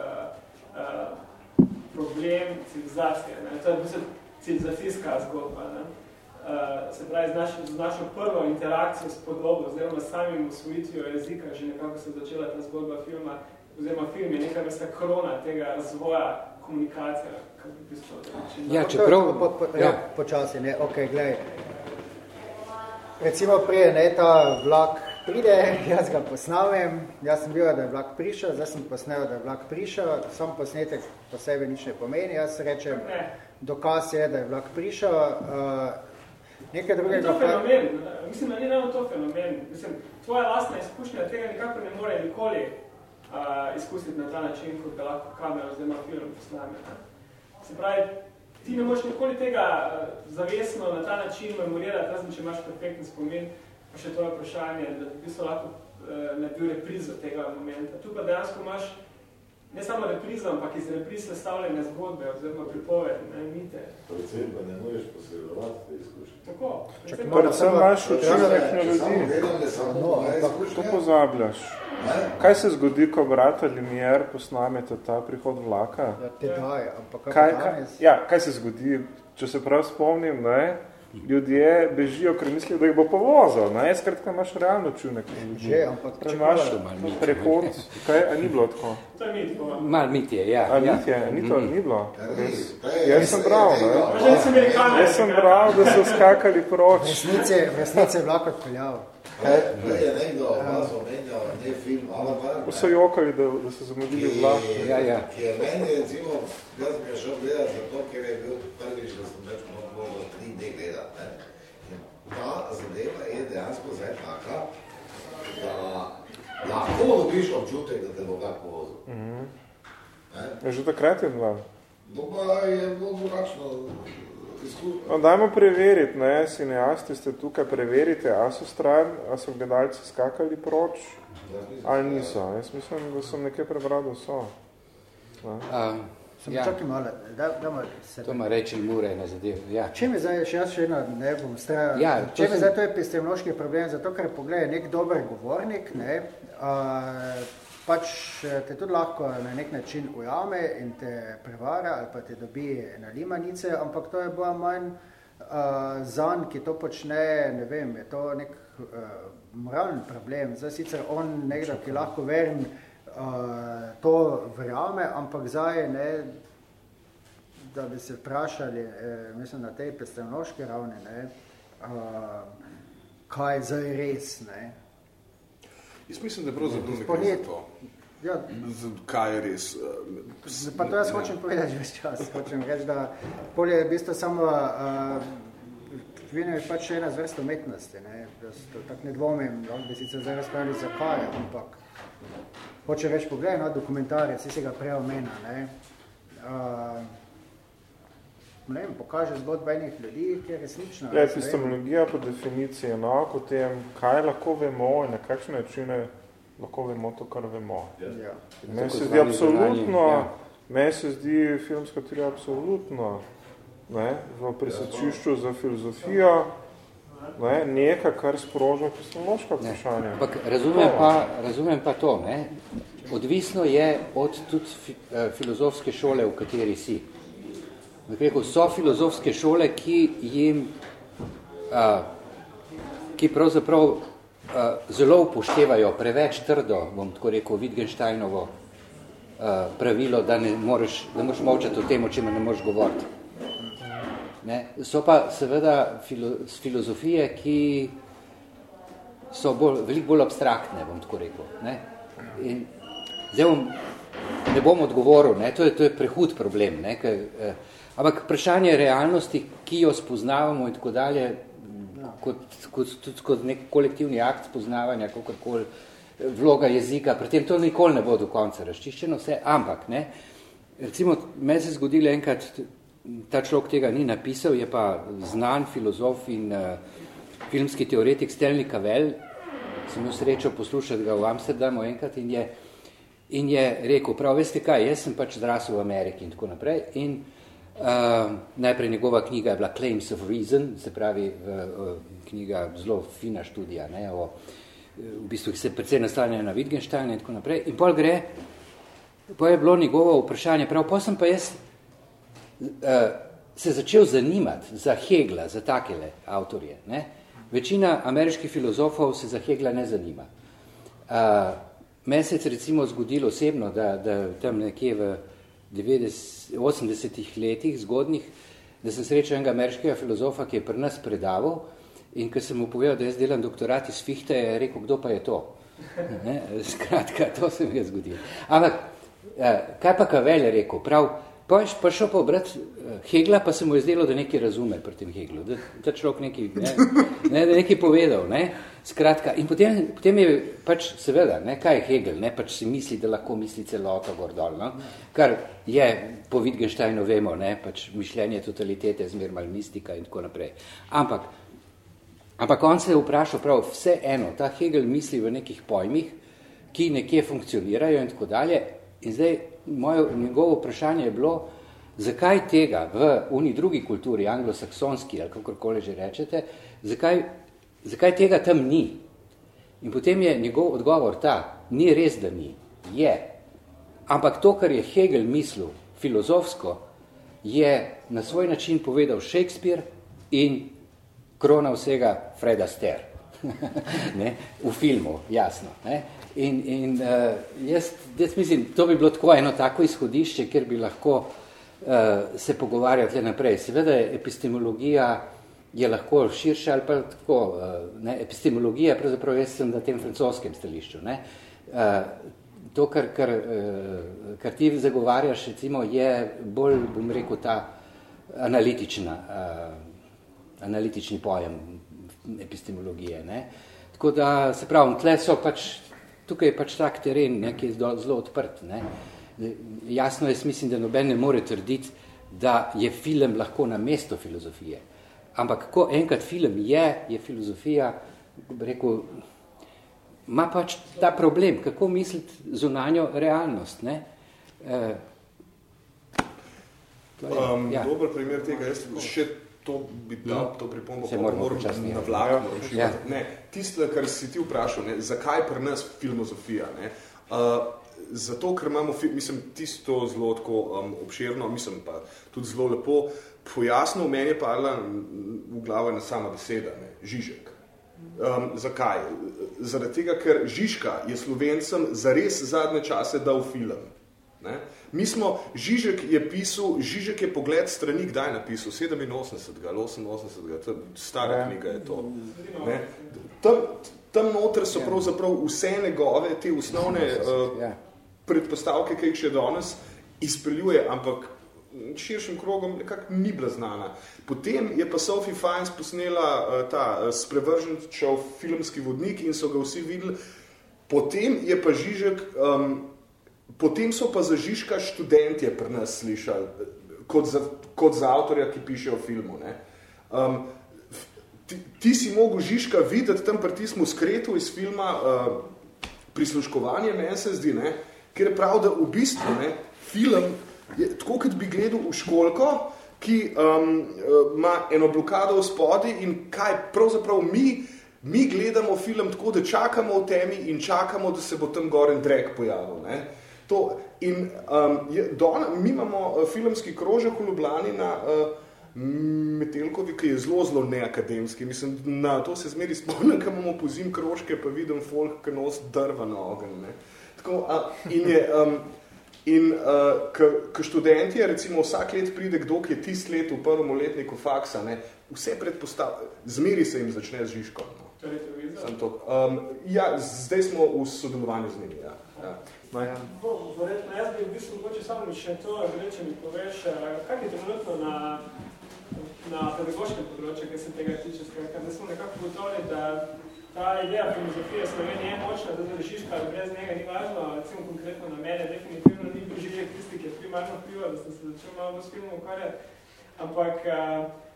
uh, problem civilizacije. Ne. To je v bistvu civilizacijska zgodba. Ne. Uh, se pravi, z našo, z našo prvo interakcijo s podobo, oziroma samim usvojitvijo jezika, že nekako se začela ta zgodba filma, oziroma film je neka vrsta krona tega razvoja komunikacija, kako bi bistvo
Ja, čeprav...
Po, po, ja, ja. počasi, ne, ok, gledaj. Recimo prije, ne, ta vlak pride, jaz ga posnamem, jaz sem bil, da je vlak prišel, zdaj sem posnel, da je vlak prišel, sam posnetek po sebi nič ne pomeni, jaz rečem, ne. dokaz je, da je vlak prišel, uh, nekaj drugega...
To fenomen, pa... mislim, da ni ravno to fenomen, mislim, tvoja lastna izkušnja tega nikako ne more nikoli uh, izkusiti na ta način, kot ga lahko kamera oziroma film posname. Ne? Se pravi, ti ne moš nikoli tega zavesno na ta način memorirati, razen če imaš perfekten spomin, pa še to vprašanje, da bi so lahko uh, naredil reprizo tega momenta. Tu pa dejansko imaš ne samo reprizo, ampak iz repriz sestavljene zgodbe oziroma pripovedi, ne, mite.
Predvsem pa ne moreš posredovati te izkušnje.
Tako.
Predvsem imaš očine tehnologiji. To pozabljaš. Kaj se zgodi, ko brat ali mijer posnamete ta prihod vlaka?
Ja, te daj, ampak
kaj, kaj, ja, kaj se zgodi, če se prav spomnim, ne? ljudje bežijo, ker mislijo, da jih bo povozil. Ne? Skratka, imaš realno čunek.
Že, ampak
če imaš prehod, kaj, a ni bilo tako?
To je mit.
Mal mit je, ja.
A
ja.
mit je, ni to, ni bilo. Jaz sem bral, ne? Jaz sem bral, da so skakali proč.
Vesnice, vesnice vlak odpeljal.
Prej je nekdo vas omenjal, ne film, Alabar.
So jokali, da, da so zamudili vlak.
Ja, ja.
Ki je meni, recimo, jaz sem ga šel gledati zato, ker je bil prvič, da sem več mogel 3D gledati. Ne. In ta zadeva je dejansko zdaj taka, da lahko dobiš občutek, da te bo kak povozil.
Mhm.
Ne?
Je že takrat je bila.
No pa je bilo drugačno izkušnja.
No, dajmo preveriti, ne, cineasti ste tukaj, preverite, a so stran, a so gledalci skakali proč, ali niso. Jaz mislim, da sem nekaj prebral, da so. Ne.
Uh,
Sem
ja,
čakaj malo, da, damo se...
to ima reči mure na zadev. Ja.
Čem je zdaj, še jaz še eno, ne bom strajal,
Ja, to
čem je
sem-
zdaj to epistemološki problem, zato ker pogledaj, nek dober govornik, ne, a, pač eh, te tudi lahko na nek način ujame in te prevara ali pa te dobi na limanice, ampak to je bolj manj uh, zan, ki to počne, ne vem, je to nek uh, moralni problem. Zdaj sicer on nekdo, ki lahko veren, uh, to verjame, ampak zdaj ne, da bi se vprašali, eh, mislim, na tej epistemološki ravni, ne, uh, kaj je zdaj res, ne.
Jaz mislim, da pravzaprav ne gre za to.
Ja,
Z- Kaj je res? eh,
pa to jaz
ja.
hočem povedati že ves čas. Hočem reči, da polje je v bistvu samo uh, vino je pač ena zvrst umetnosti. Ne? Jaz to tako ne dvomim, lahko bi sicer zdaj razpravljali zakaj, ampak hoče reči, pogledaj, no, dokumentarje, si se ga prej omenil, ne? Uh, ne vem, pokaže zgodba enih ljudi, ki je resnično.
Ja,
ne
epistemologija po definiciji je enako o tem, kaj lahko vemo in na kakšne načine lahko vemo to, kar vemo.
Ja.
Meni se zdi absolutno,
ja.
meni se zdi filmska teorija absolutno ne, v presečišču za filozofijo ne, nekaj, kar sproža epistemološka
Ne.
vprašanja.
Ampak razumem pa, razumem pa to, ne? odvisno je od tudi eh, filozofske šole, v kateri si. Rekel, so filozofske šole, ki jim, a, ki pravzaprav a, zelo upoštevajo preveč trdo, bom tako rekel, Wittgensteinovo a, pravilo, da ne moreš, da moraš molčati o tem, o čemer ne moreš govoriti. Ne? So pa seveda filo, filozofije, ki so bolj, veliko bolj abstraktne, bom tako rekel. Ne? In zdaj bom, ne bom odgovoril, ne? To, je, to je prehud problem. Ne? Ker, eh, ampak vprašanje realnosti, ki jo spoznavamo in tako dalje, kot, kot, tudi kot nek kolektivni akt spoznavanja, kakorkoli, vloga jezika, pri tem to nikoli ne bo do konca razčiščeno vse, ampak, ne, recimo, meni se zgodilo enkrat, ta človek tega ni napisal, je pa znan filozof in uh, filmski teoretik Stanley Cavell, sem imel srečo poslušati ga v Amsterdamu enkrat in je, in je rekel, prav veste kaj, jaz sem pač zrasel v Ameriki in tako naprej. In uh, najprej njegova knjiga je bila Claims of Reason, se pravi uh, uh, knjiga zelo fina študija, ne, o, v bistvu se precej nastavljajo na Wittgenstein in tako naprej in pol gre, pol je bilo njegovo vprašanje, prav pol sem pa jaz uh, se začel zanimati za Hegla, za takele avtorje. Ne? Večina ameriških filozofov se za Hegla ne zanima. Uh, Meni se recimo zgodilo osebno, da, da tam nekje v 90, 80 letih zgodnih, da sem srečal enega ameriškega filozofa, ki je pri nas predaval in ko sem mu povedal, da jaz delam doktorat iz Fihte, je rekel, kdo pa je to? Ne? Skratka, to se mi je zgodilo. Ampak, eh, kaj pa Kavel je rekel? Prav, pa je pa šel pa obrat Hegla, pa se mu je zdelo, da nekaj razume pri tem Heglu, da ta človek nekaj, ne, ne, da nekaj povedal. Ne? Skratka, in potem, potem je pač seveda, ne, kaj je Hegel, ne, pač si misli, da lahko misli celoto gor dol, no? kar je po Wittgensteinu vemo, ne, pač mišljenje totalitete, zmer mal mistika in tako naprej. Ampak, ampak on se je vprašal prav vse eno, ta Hegel misli v nekih pojmih, ki nekje funkcionirajo in tako dalje, in zdaj moje, njegovo vprašanje je bilo, zakaj tega v uni drugi kulturi, anglosaksonski ali kakorkoli že rečete, zakaj, zakaj tega tam ni? In potem je njegov odgovor ta, ni res, da ni, je. Ampak to, kar je Hegel mislil filozofsko, je na svoj način povedal Shakespeare in krona vsega Freda Astaire. ne, v filmu, jasno. Ne. In, in uh, jaz, jaz mislim, to bi bilo tako eno tako izhodišče, kjer bi lahko uh, se pogovarjali tle naprej. Seveda je epistemologija je lahko širša ali pa tako. Ne, epistemologija, pravzaprav jaz sem na tem francoskem stališču. Ne. To, kar, kar, kar ti zagovarjaš, recimo, je bolj, bom rekel, ta analitična, analitični pojem epistemologije. Ne. Tako da, se pravim, tle so pač, tukaj je pač tak teren, ne, ki je zelo odprt. Ne. Jasno je, mislim, da noben ne more trditi, da je film lahko na mesto filozofije. Ampak, ko enkrat film je, je filozofija, rekel, ima pač ta problem, kako misliti zunanjo realnost. Ne? E,
um, ja. Dober primer tega, jaz še to bi dal, to pripombo, pa moram na vlak. Ja. Ne, tisto, kar si ti vprašal, ne, zakaj pri nas filmozofija? Ne? Uh, zato, ker imamo, mislim, tisto zelo tako um, obširno, mislim pa tudi zelo lepo, pojasnil, meni je padla v glavo ena sama beseda, ne, Žižek. Um, zakaj? Zaradi tega, ker Žižka je slovencem zares zadnje čase dal film. Ne? Mi smo, Žižek je pisal, Žižek je pogled strani, kdaj je napisal? 87. ali 88. Stara ja. knjiga je to. Ne? Tam, tam noter so pravzaprav vse njegove, te osnovne uh, predpostavke, ki jih še danes izpeljuje, ampak širšim krogom nekako ni bila znana. Potem je pa Sophie Fiennes posnela uh, ta uh, sprevrženčev filmski vodnik in so ga vsi videli. Potem je pa Žižek, um, potem so pa za Žižka študentje pri nas slišali, kot za, kot za avtorja, ki piše o filmu. Ne? Um, ti, ti si mogel Žižka videti tam pri tismu skretu iz filma uh, prisluškovanje, meni se zdi, ne? ker je prav, da v bistvu ne, film je tako, kot bi gledal v školko, ki um, ima eno blokado v spodi in kaj pravzaprav mi, mi gledamo film tako, da čakamo v temi in čakamo, da se bo tam gor en drag pojavil. Ne. To, in um, je, don, mi imamo uh, filmski krožek v Ljubljani na uh, Metelkovi, ki je zelo, zelo neakademski. Mislim, na to se zmeri spomnim, ko imamo pozim krožke, pa vidim folk, ki nos drva na ogen. Ne. Tako, a, in je, um, in uh, k študentje, recimo vsak let pride kdo, ki je tist let v prvem letniku faksa, ne, vse predpostav, zmeri se jim začne z Žižkom. No. Sem to. Um, ja, zdaj smo v sodelovanju z njimi. Ja. Ja.
Ja. Verjetno, jaz bi v bistvu mogoče samo še to, če mi poveš, kak je trenutno na, na pedagoškem področju, kaj se tega tiče, skratka, da smo nekako gotovili, da ta ideja filozofije Slovenije je močna, da držiš, pa brez njega ni važno, recimo konkretno na mene, definitivno ni bil življen tisti, ki je primarno vplival, da sem se začel malo s filmom ukvarjati, ampak uh,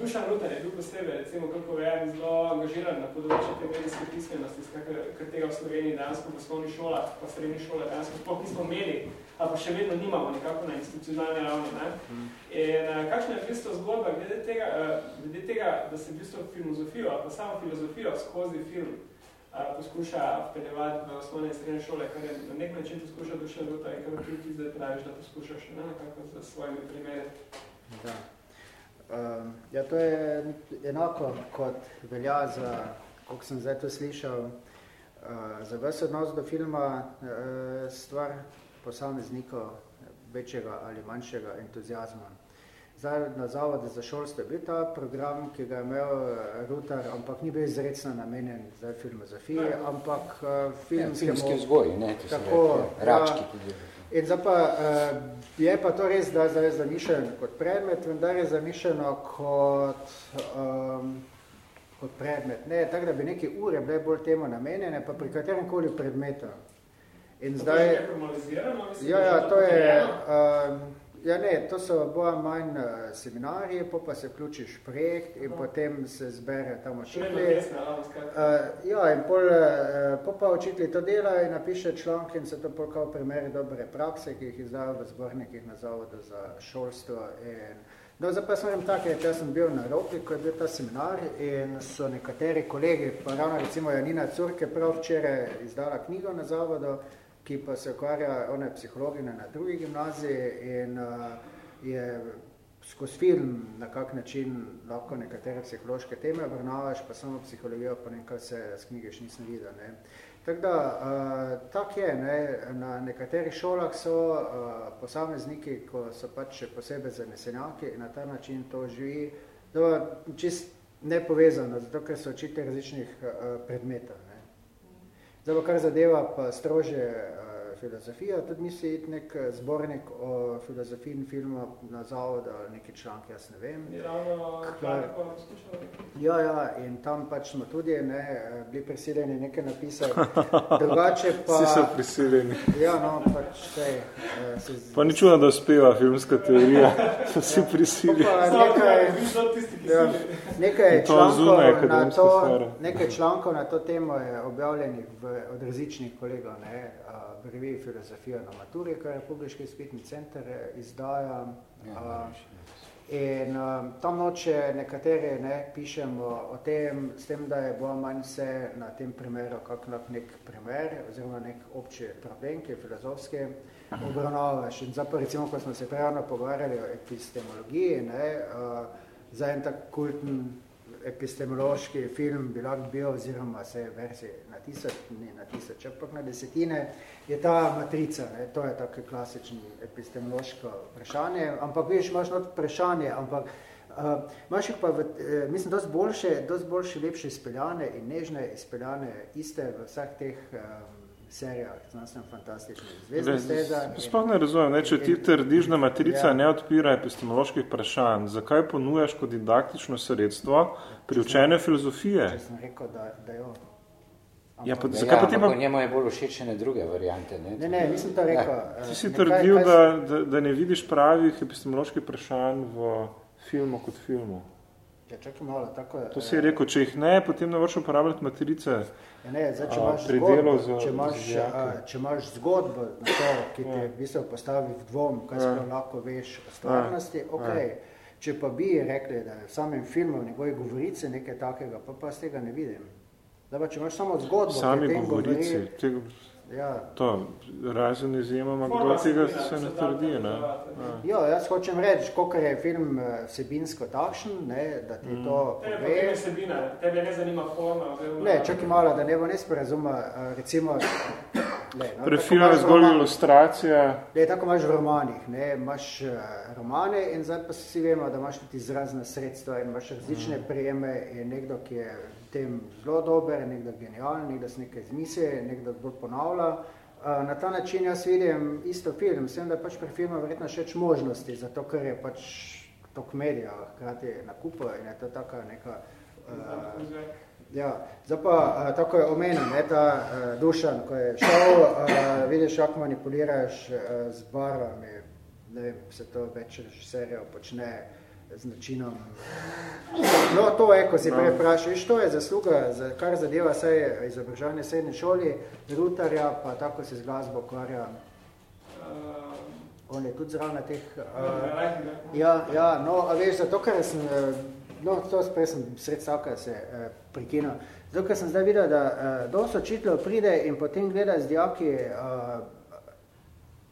Dušan Rutan je bil posebej, recimo, kako vem, zelo angažiran na področju te medijske pismenosti, ker tega v Sloveniji dansko v osnovni šolah, pa srednji šole dansko sploh nismo imeli, ali pa še vedno nimamo nekako na institucionalni ravni. Ne? In uh, kakšna je v bistvu zgodba glede tega, uh, glede tega, da se v bistvu filozofijo, ali pa samo filozofijo skozi film uh, poskuša vpeljevati v osnovne in srednje šole, kar je na nek način poskuša Dušan Rutan in kar ti zdaj praviš, da poskušaš ne? nekako za svojimi primeri.
Da. Uh, ja, to je enako, kot velja za, koliko sem zdaj to slišal, uh, za vse odnos do filma uh, stvar posameznikov večjega ali manjšega entuzijazma. Zdaj, na Zavodu za šolstvo je bil ta program, ki ga je imel Rutar, ampak ni bil izrecno namenjen za filmozofiji, ampak uh, filmskemu... Ja,
filmski vzgoj, ne, to
tako,
rekli, rački tudi.
In zdaj pa, uh, je pa to res, da je zamišljeno kot predmet, vendar je zamišljeno kot, um, kot predmet. Ne, tako da bi neke ure bile bolj temu namenjene, pa pri katerem koli predmetu.
In zdaj, je formalizirano?
Ja, ja, to je... Um, Ja, ne, to so bolj manj uh, seminarji, po pa se vključiš v projekt in no. potem se zbere tam učitelji. Uh, ja, in pol, uh, po pa učitelji to dela in napiše članke in se to pol kao primeri dobre prakse, ki jih izdajo v zbornikih na zavodu za šolstvo. In, no, zdaj pa sem vem tako, jaz sem bil na Evropi, ko je bil ta seminar in so nekateri kolegi, pa ravno recimo Janina Curke prav včeraj izdala knjigo na zavodu, ki pa se ukvarja, ona je psihologina na drugi gimnaziji in uh, je skozi film na kak način lahko nekatere psihološke teme obrnavaš, pa samo psihologijo, pa nekaj se s knjige še nisem videl. Ne. Tako da, uh, tak je, ne, na nekaterih šolah so uh, posamezniki, ko so pač še posebej zanesenjaki in na ta način to živi. Dobro, čist nepovezano, zato ker so očitke različnih uh, predmetov. Zdaj, kar zadeva pa strože uh, filozofijo, tudi misli iti nek eh, zbornik o filozofiji in filmu na zavodu ali neki člank, jaz ne vem. Ja, ja, in tam pač smo tudi ne, eh, bili prisiljeni nekaj napisati. Drugače pa...
Vsi so prisiljeni.
Ja, no, pač sej. Eh, se
z... Pa ni čudno, da uspeva filmska teorija. So vsi prisiljeni.
Pa nekaj, ja, nekaj, člankov na to, nekaj člankov na to temo je objavljenih v, od različnih kolegov. Ne, v reviji Filozofija na maturi, kar je publiški izpitni center eh, izdaja. Ja, in um, tam noče nekateri ne, pišemo o tem, s tem, da je bolj manj vse na tem primeru, kak nek primer, oziroma nek obči problem, ki je filozofski, obravnavaš. In zapravo, recimo, ko smo se prejavno pogovarjali o epistemologiji, ne, uh, za en tak kulten epistemološki film bi lahko bil, oziroma se je verzije na tisoč, ne na tisoč, ampak na desetine, je ta matrica, ne, to je tako klasično epistemološko vprašanje, ampak veš, imaš not vprašanje, ampak uh, imaš jih pa, v, uh, mislim, dosti boljše, dosti boljše, lepše izpeljane in nežne izpeljane iste v vseh teh um, serija, znanstveno fantastična zvezda.
Sploh ne razumem, ne, če ti trdiš, da matrica ja. ne odpira epistemoloških vprašanj, zakaj ponujaš kot didaktično sredstvo pri učenju filozofije?
Če sem rekel, da, da jo.
Ja, pa, zakaj ja, pa ti pa...
njemu je bolj všečene druge variante. Ne,
ne, ne nisem to rekel. Ja.
Ti si trdil, kaj, kaj... Da, da, da ne vidiš pravih epistemoloških vprašanj v filmu kot filmu.
Ja, čakaj malo, tako je.
To si je rekel, če jih ne, potem ne vrš uporabljati matrice.
Ja, ne, zdaj, če imaš zgodbo, za, če imaš, a, če imaš zgodbo na to, ki te ja. v bistvu postavi v dvom, kaj ja. lahko veš o stvarnosti, ja. ok. Ja. Če pa bi rekli, da je v samem filmu njegovi govorice nekaj takega, pa pa z tega ne vidim. Zdaj pa, če imaš samo zgodbo,
Sami govorici, govori, tega, Ja. To, razen izjemoma, kdo tega se ne trdi. Ne? Ja.
Jo, jaz hočem reči, koliko je film eh, vsebinsko takšen, ne, da ti mm. to
pove. Tebe je vsebina, tebe ne zanima forma.
Ne, čakaj malo, da ne bo nesporazuma, eh, recimo...
Ne, no, je zgolj ilustracija.
Ne, tako imaš v romanih, ne, imaš uh, romane in zdaj pa si vemo, da imaš tudi izrazna sredstva in imaš različne mm. prijeme in nekdo, ki je tem zelo dober, nekdo genijalen, nekdo se nekaj izmisli, nekdo bolj ponavlja. Na ta način jaz vidim isto film, sem da pač pri filmu verjetno še več možnosti, zato ker je pač tok medija, hkrati nakupa in je to taka neka... Uh, ja, zdaj pa, uh, tako je omenil, ne, ta uh, Dušan, ko je šel, uh, vidiš, kako manipuliraš uh, z barvami, ne vem, se to več režiserjev počne, uh, z načinom. No, to je, ko si prej vprašaš, to je zasluga, za kar zadeva vse izobražanje srednje šoli, Rutarja, pa tako se z glasbo ukvarja. On je tudi zraven teh... Uh, ja, ja, no, a veš, zato, ker sem, no, to sprej sem sred stavka se uh, prikinil, zato, ker sem zdaj videl, da uh, dost učitelj pride in potem gleda z dijaki uh,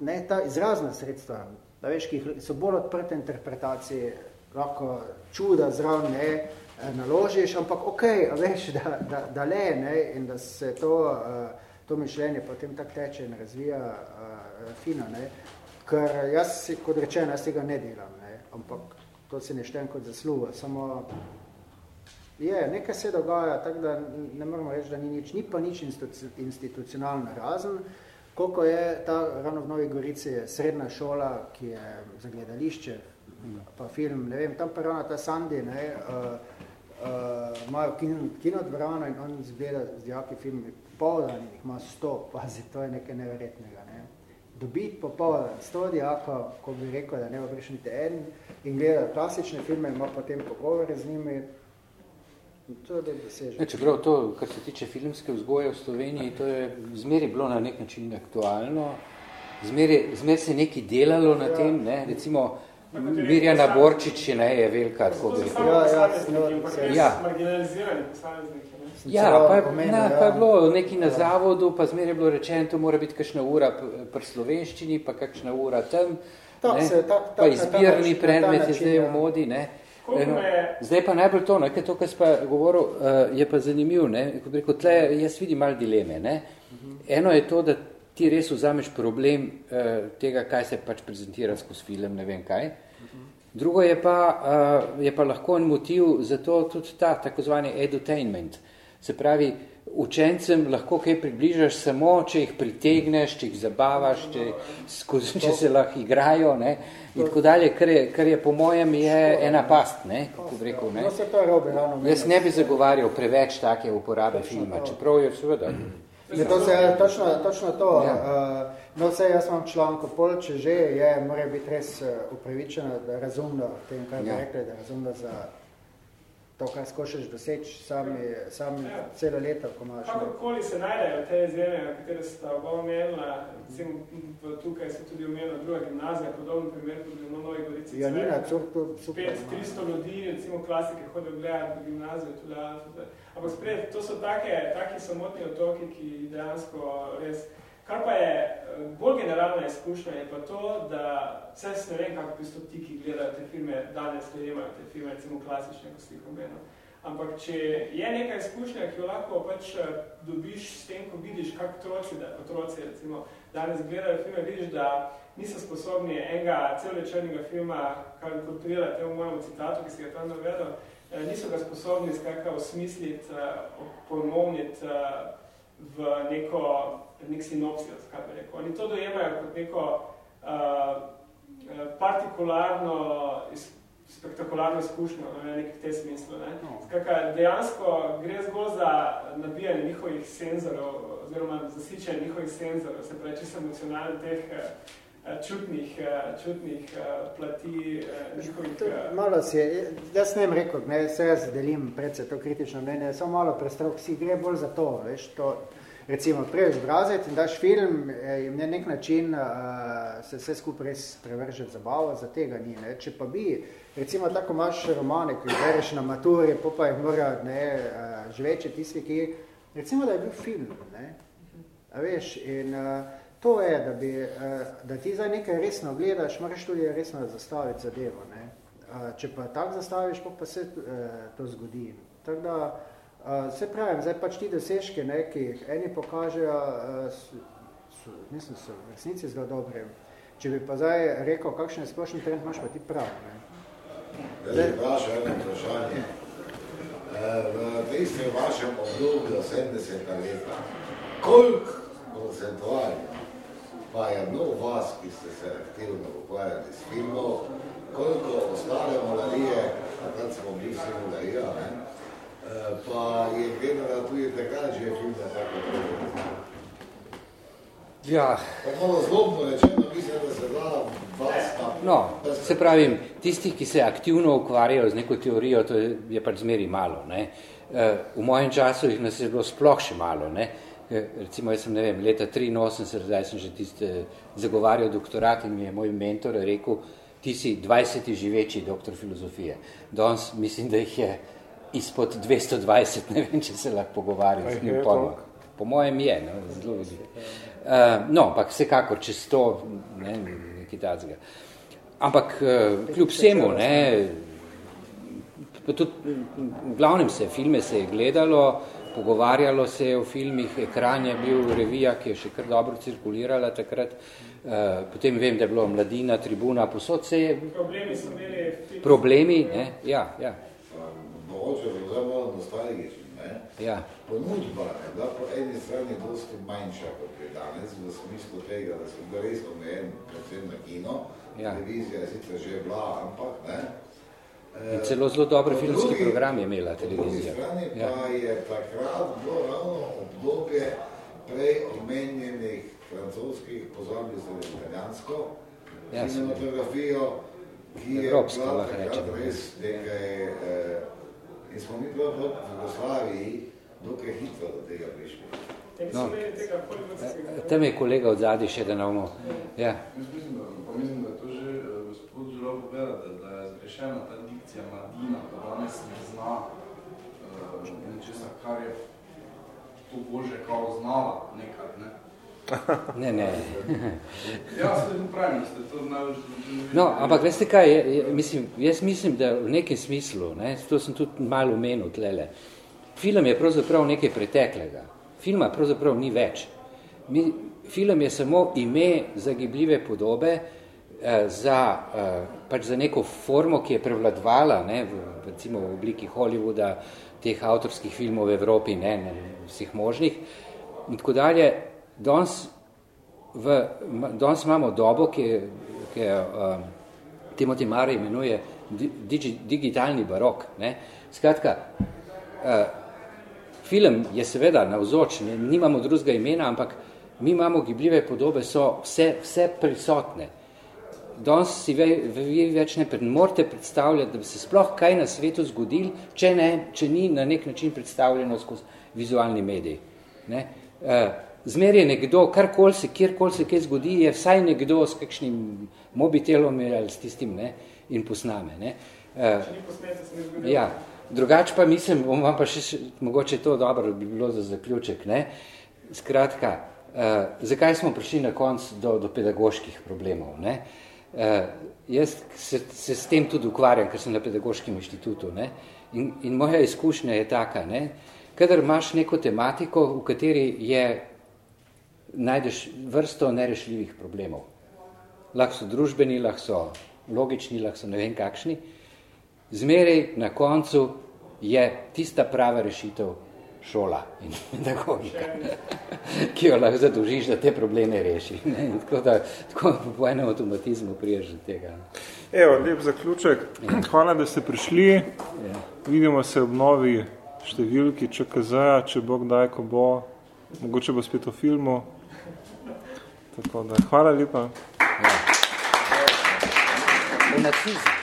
ne, ta izrazna sredstva, da veš, ki so bolj odprte interpretacije, lahko čuda zraven ne eh, naložiš, ampak ok, veš, da, da, da le ne, in da se to, uh, to mišljenje potem tak teče in razvija uh, fino, ne, ker jaz, kot rečeno, jaz tega ne delam, ne, ampak to se ne štem kot zasluga, samo je, nekaj se dogaja, tako da ne moramo reči, da ni nič, ni pa nič institucionalno razen, koliko je ta, ravno v Novi Gorici, srednja šola, ki je za gledališče, pa film, ne vem, tam pa ravno ta Sandy, ne, uh, uh, imajo kino, kino dvorano in on zgleda z dijaki film, poldan jih ima sto, pazi, to je nekaj neverjetnega, ne. Dobiti popoldan sto dijakov, ko bi rekel, da ne bo prišel niti en, in gleda klasične filme, ima potem pogovore z njimi, To je
Čeprav to, kar se tiče filmske vzgoje v Sloveniji, to je zmeri bilo na nek način aktualno, zmeri, zmeri se nekaj delalo na ja. tem, ne? recimo Mirjana Borčič ne, je velika, tako bi rekel.
Ja, ja,
ja. Ja, pa, na, pa je bilo neki na zavodu, pa zmer je bilo rečeno, to mora biti kakšna ura pri slovenščini, pa kakšna ura tam,
tak
ne,
se, tak, tak,
pa izbirni predmet je zdaj v modi, ne. Eno, zdaj pa najbolj to, ne, to, kar pa govoril, uh, je pa zanimiv, ne, kot bi rekel, tle jaz vidim malo dileme, ne. Eno je to, da ti res vzameš problem uh, tega, kaj se pač prezentira skozi film, ne vem kaj. Drugo je pa, uh, je pa lahko en motiv za to tudi ta tako zvani edutainment. Se pravi, učencem lahko kaj približaš samo, če jih pritegneš, če jih zabavaš, če, skozi, če se lahko igrajo, ne, in tako dalje, kar je, kar je po mojem je ena past, ne, kako bi rekel, ne. Jaz ne bi zagovarjal preveč take uporabe filma, čeprav je seveda.
Je to se, točno, točno to. Ja. Uh, no, vse jaz imam članko, pol, če že je, mora biti res upravičeno, da razumno, tem, kaj bi ja. rekli, da razumno za to, kar skošeš doseči sami, sami ja. celo leto, ko imaš.
Kakorkoli se najdejo te izjeme, na katere sta oba omenila, recimo tukaj se tudi omenila druga gimnazija, podobno primer tudi v Novi Gorici.
Ja, Nina, super.
500-300 ljudi, recimo klasike, hodijo gledati v gimnazijo, tudi. Ampak spred, to so take, taki samotni otoki, ki dejansko res Kar pa je eh, bolj generalna izkušnja, je pa to, da vse ne vem, kako bistvo ti, ki gledajo te filme, danes sprejemajo te filme, recimo klasične, ko si omenil. Ampak če je neka izkušnja, ki jo lahko pač eh, dobiš s tem, ko vidiš, kako otroci, da otroci recimo danes gledajo filme, vidiš, da niso sposobni enega celovečernega filma, kar inkorporirati v mojem citatu, ki si ga tam navedel, eh, niso ga sposobni skakaj osmisliti, ponovniti v neko nek sinopsijos, kaj bi rekel. Oni to dojemajo kot neko uh, partikularno, spektakularno izkušnjo, ne, nek v te smislu. Ne. No. Skakaj, dejansko gre zgolj za nabijanje njihovih senzorov, oziroma zasičanje njihovih senzorov, se pravi, čisto emocionalno teh čutnih, čutnih plati njihovih...
Malo si, jaz ne rekel, ne, se jaz delim predvsej to kritično mnenje, samo malo prestrok, si gre bolj za to, veš, to, recimo, prej zbraziti in daš film in na nek način uh, se vse skupaj res prevrže v zabavo, za tega ni. Ne? Če pa bi, recimo, tako imaš romane, ki jih bereš na maturi, pa pa jih mora ne, uh, živeče tisti, ki, recimo, da je bil film, ne? A veš, in uh, to je, da, bi, uh, da ti zdaj nekaj resno gledaš, moraš tudi resno zastaviti zadevo. Ne? Uh, če pa tako zastaviš, pa, se uh, to zgodi. Tako da, se pravim, zdaj pač ti dosežke, ne, ki jih eni pokažejo, so, so, mislim, so v resnici zelo dobri. Če bi pa zdaj rekel, kakšen je splošni trend, imaš pa ti prav. Ne.
Jaz bi vaše eno vprašanje. V tistem vašem obdobju 70 leta, koliko procentualno pa je bilo vas, ki ste se aktivno ukvarjali s filmov, koliko ostale molarije, takrat smo bili vsi molarija, ne, Eh, pa je gledala tudi takrat že film za tako
Ja.
Tako zlobno rečeno, mislim, da se da vas
No, se pravim, tistih, ki se aktivno ukvarjajo z neko teorijo, to je, je pač zmeri malo. Ne? Eh, v mojem času jih nas je bilo sploh še malo. Ne? Eh, recimo, jaz sem, ne vem, leta 83, zdaj sem že tiste zagovarjal doktorat in mi je moj mentor rekel, ti si 20. živeči doktor filozofije. Danes mislim, da jih je izpod 220, ne vem, če se lahko pogovarjam z njim pojmo. Po mojem je, no, zelo vidi. Uh, no, ampak vsekakor čez to, ne, nekaj tazga. Ampak uh, kljub vsemu, ne, pa tudi v glavnem se, filme se je gledalo, pogovarjalo se je o filmih, ekran je bil revija, ki je še kar dobro cirkulirala takrat, uh, potem vem, da je bilo mladina, tribuna, posod se je...
Problemi so imeli...
Problemi, ne, ja, ja
mogoče zelo malo nostalgični.
Ja.
Ponudba je bila po eni strani dosti manjša kot je danes, v smislu tega, da smo bili res omejen, predvsem na kino. Ja. Televizija je sicer že bila, ampak ne.
In celo zelo dober filmski drugi, program je imela televizija.
Po strani ja. pa je takrat bilo ravno obdobje prej omenjenih francoskih, pozabili se italijansko, ja, kinematografijo, ki je bila takrat res nekaj eh, In smo mi bilo v Jugoslaviji dokaj hitro do tega prišli.
No, tam je kolega od zadnji še, da navmo. Ja.
Mislim, da, mislim, da je to že uh, gospod želel povedati, da je zgrešena ta dikcija mladina, da danes ne zna uh, nečesa, kar je to Bože kao znala nekaj, ne?
Ne, ne.
ja, se pravim, da ste to najbolj...
No, ampak veste kaj, je, je, mislim, jaz mislim, da v nekem smislu, ne, to sem tudi malo umenil tlele, film je pravzaprav nekaj preteklega. Filma pravzaprav ni več. Mi, film je samo ime za gibljive podobe, eh, za, eh, pač za neko formo, ki je prevladvala, ne, v, recimo v obliki Hollywooda, teh avtorskih filmov v Evropi, ne, ne vseh možnih. In tako dalje, danes, v, danes imamo dobo, ki ki um, Timothy Mare imenuje digi, digitalni barok. Ne. Skratka, uh, film je seveda navzoč, ne, nimamo drugega imena, ampak mi imamo gibljive podobe, so vse, vse prisotne. Danes si ve, vi več ne morate predstavljati, da bi se sploh kaj na svetu zgodil, če, ne, če ni na nek način predstavljeno skozi vizualni medij. Ne. Uh, zmer je nekdo, karkoli se, kjerkoli se kaj zgodi, je vsaj nekdo s kakšnim mobitelom ali s tistim ne, in posname. Ne. Uh, ja, drugač pa mislim, bom vam pa še, mogoče to dobro bi bilo za zaključek. Ne. Skratka, Uh, zakaj smo prišli na konc do, do pedagoških problemov? Ne? Uh, jaz se, se s tem tudi ukvarjam, ker sem na pedagoškem inštitutu. Ne? In, in moja izkušnja je taka, ne? kadar imaš neko tematiko, v kateri je, najdeš vrsto nerešljivih problemov. Lahko so družbeni, lahko so logični, lahko so ne vem kakšni. Zmeraj na koncu je tista prava rešitev šola in pedagogika, ki jo lahko zadužiš, da te probleme reši. Ne? In tako da tako po enem automatizmu priješ do tega.
Evo, lep zaključek. Ja. Hvala, da ste prišli. Ja. Vidimo se ob novi številki ČKZ, če bo kdaj, ko bo, mogoče bo spet v filmu. Tako da, hvala lepa. Ja.
Nacizm.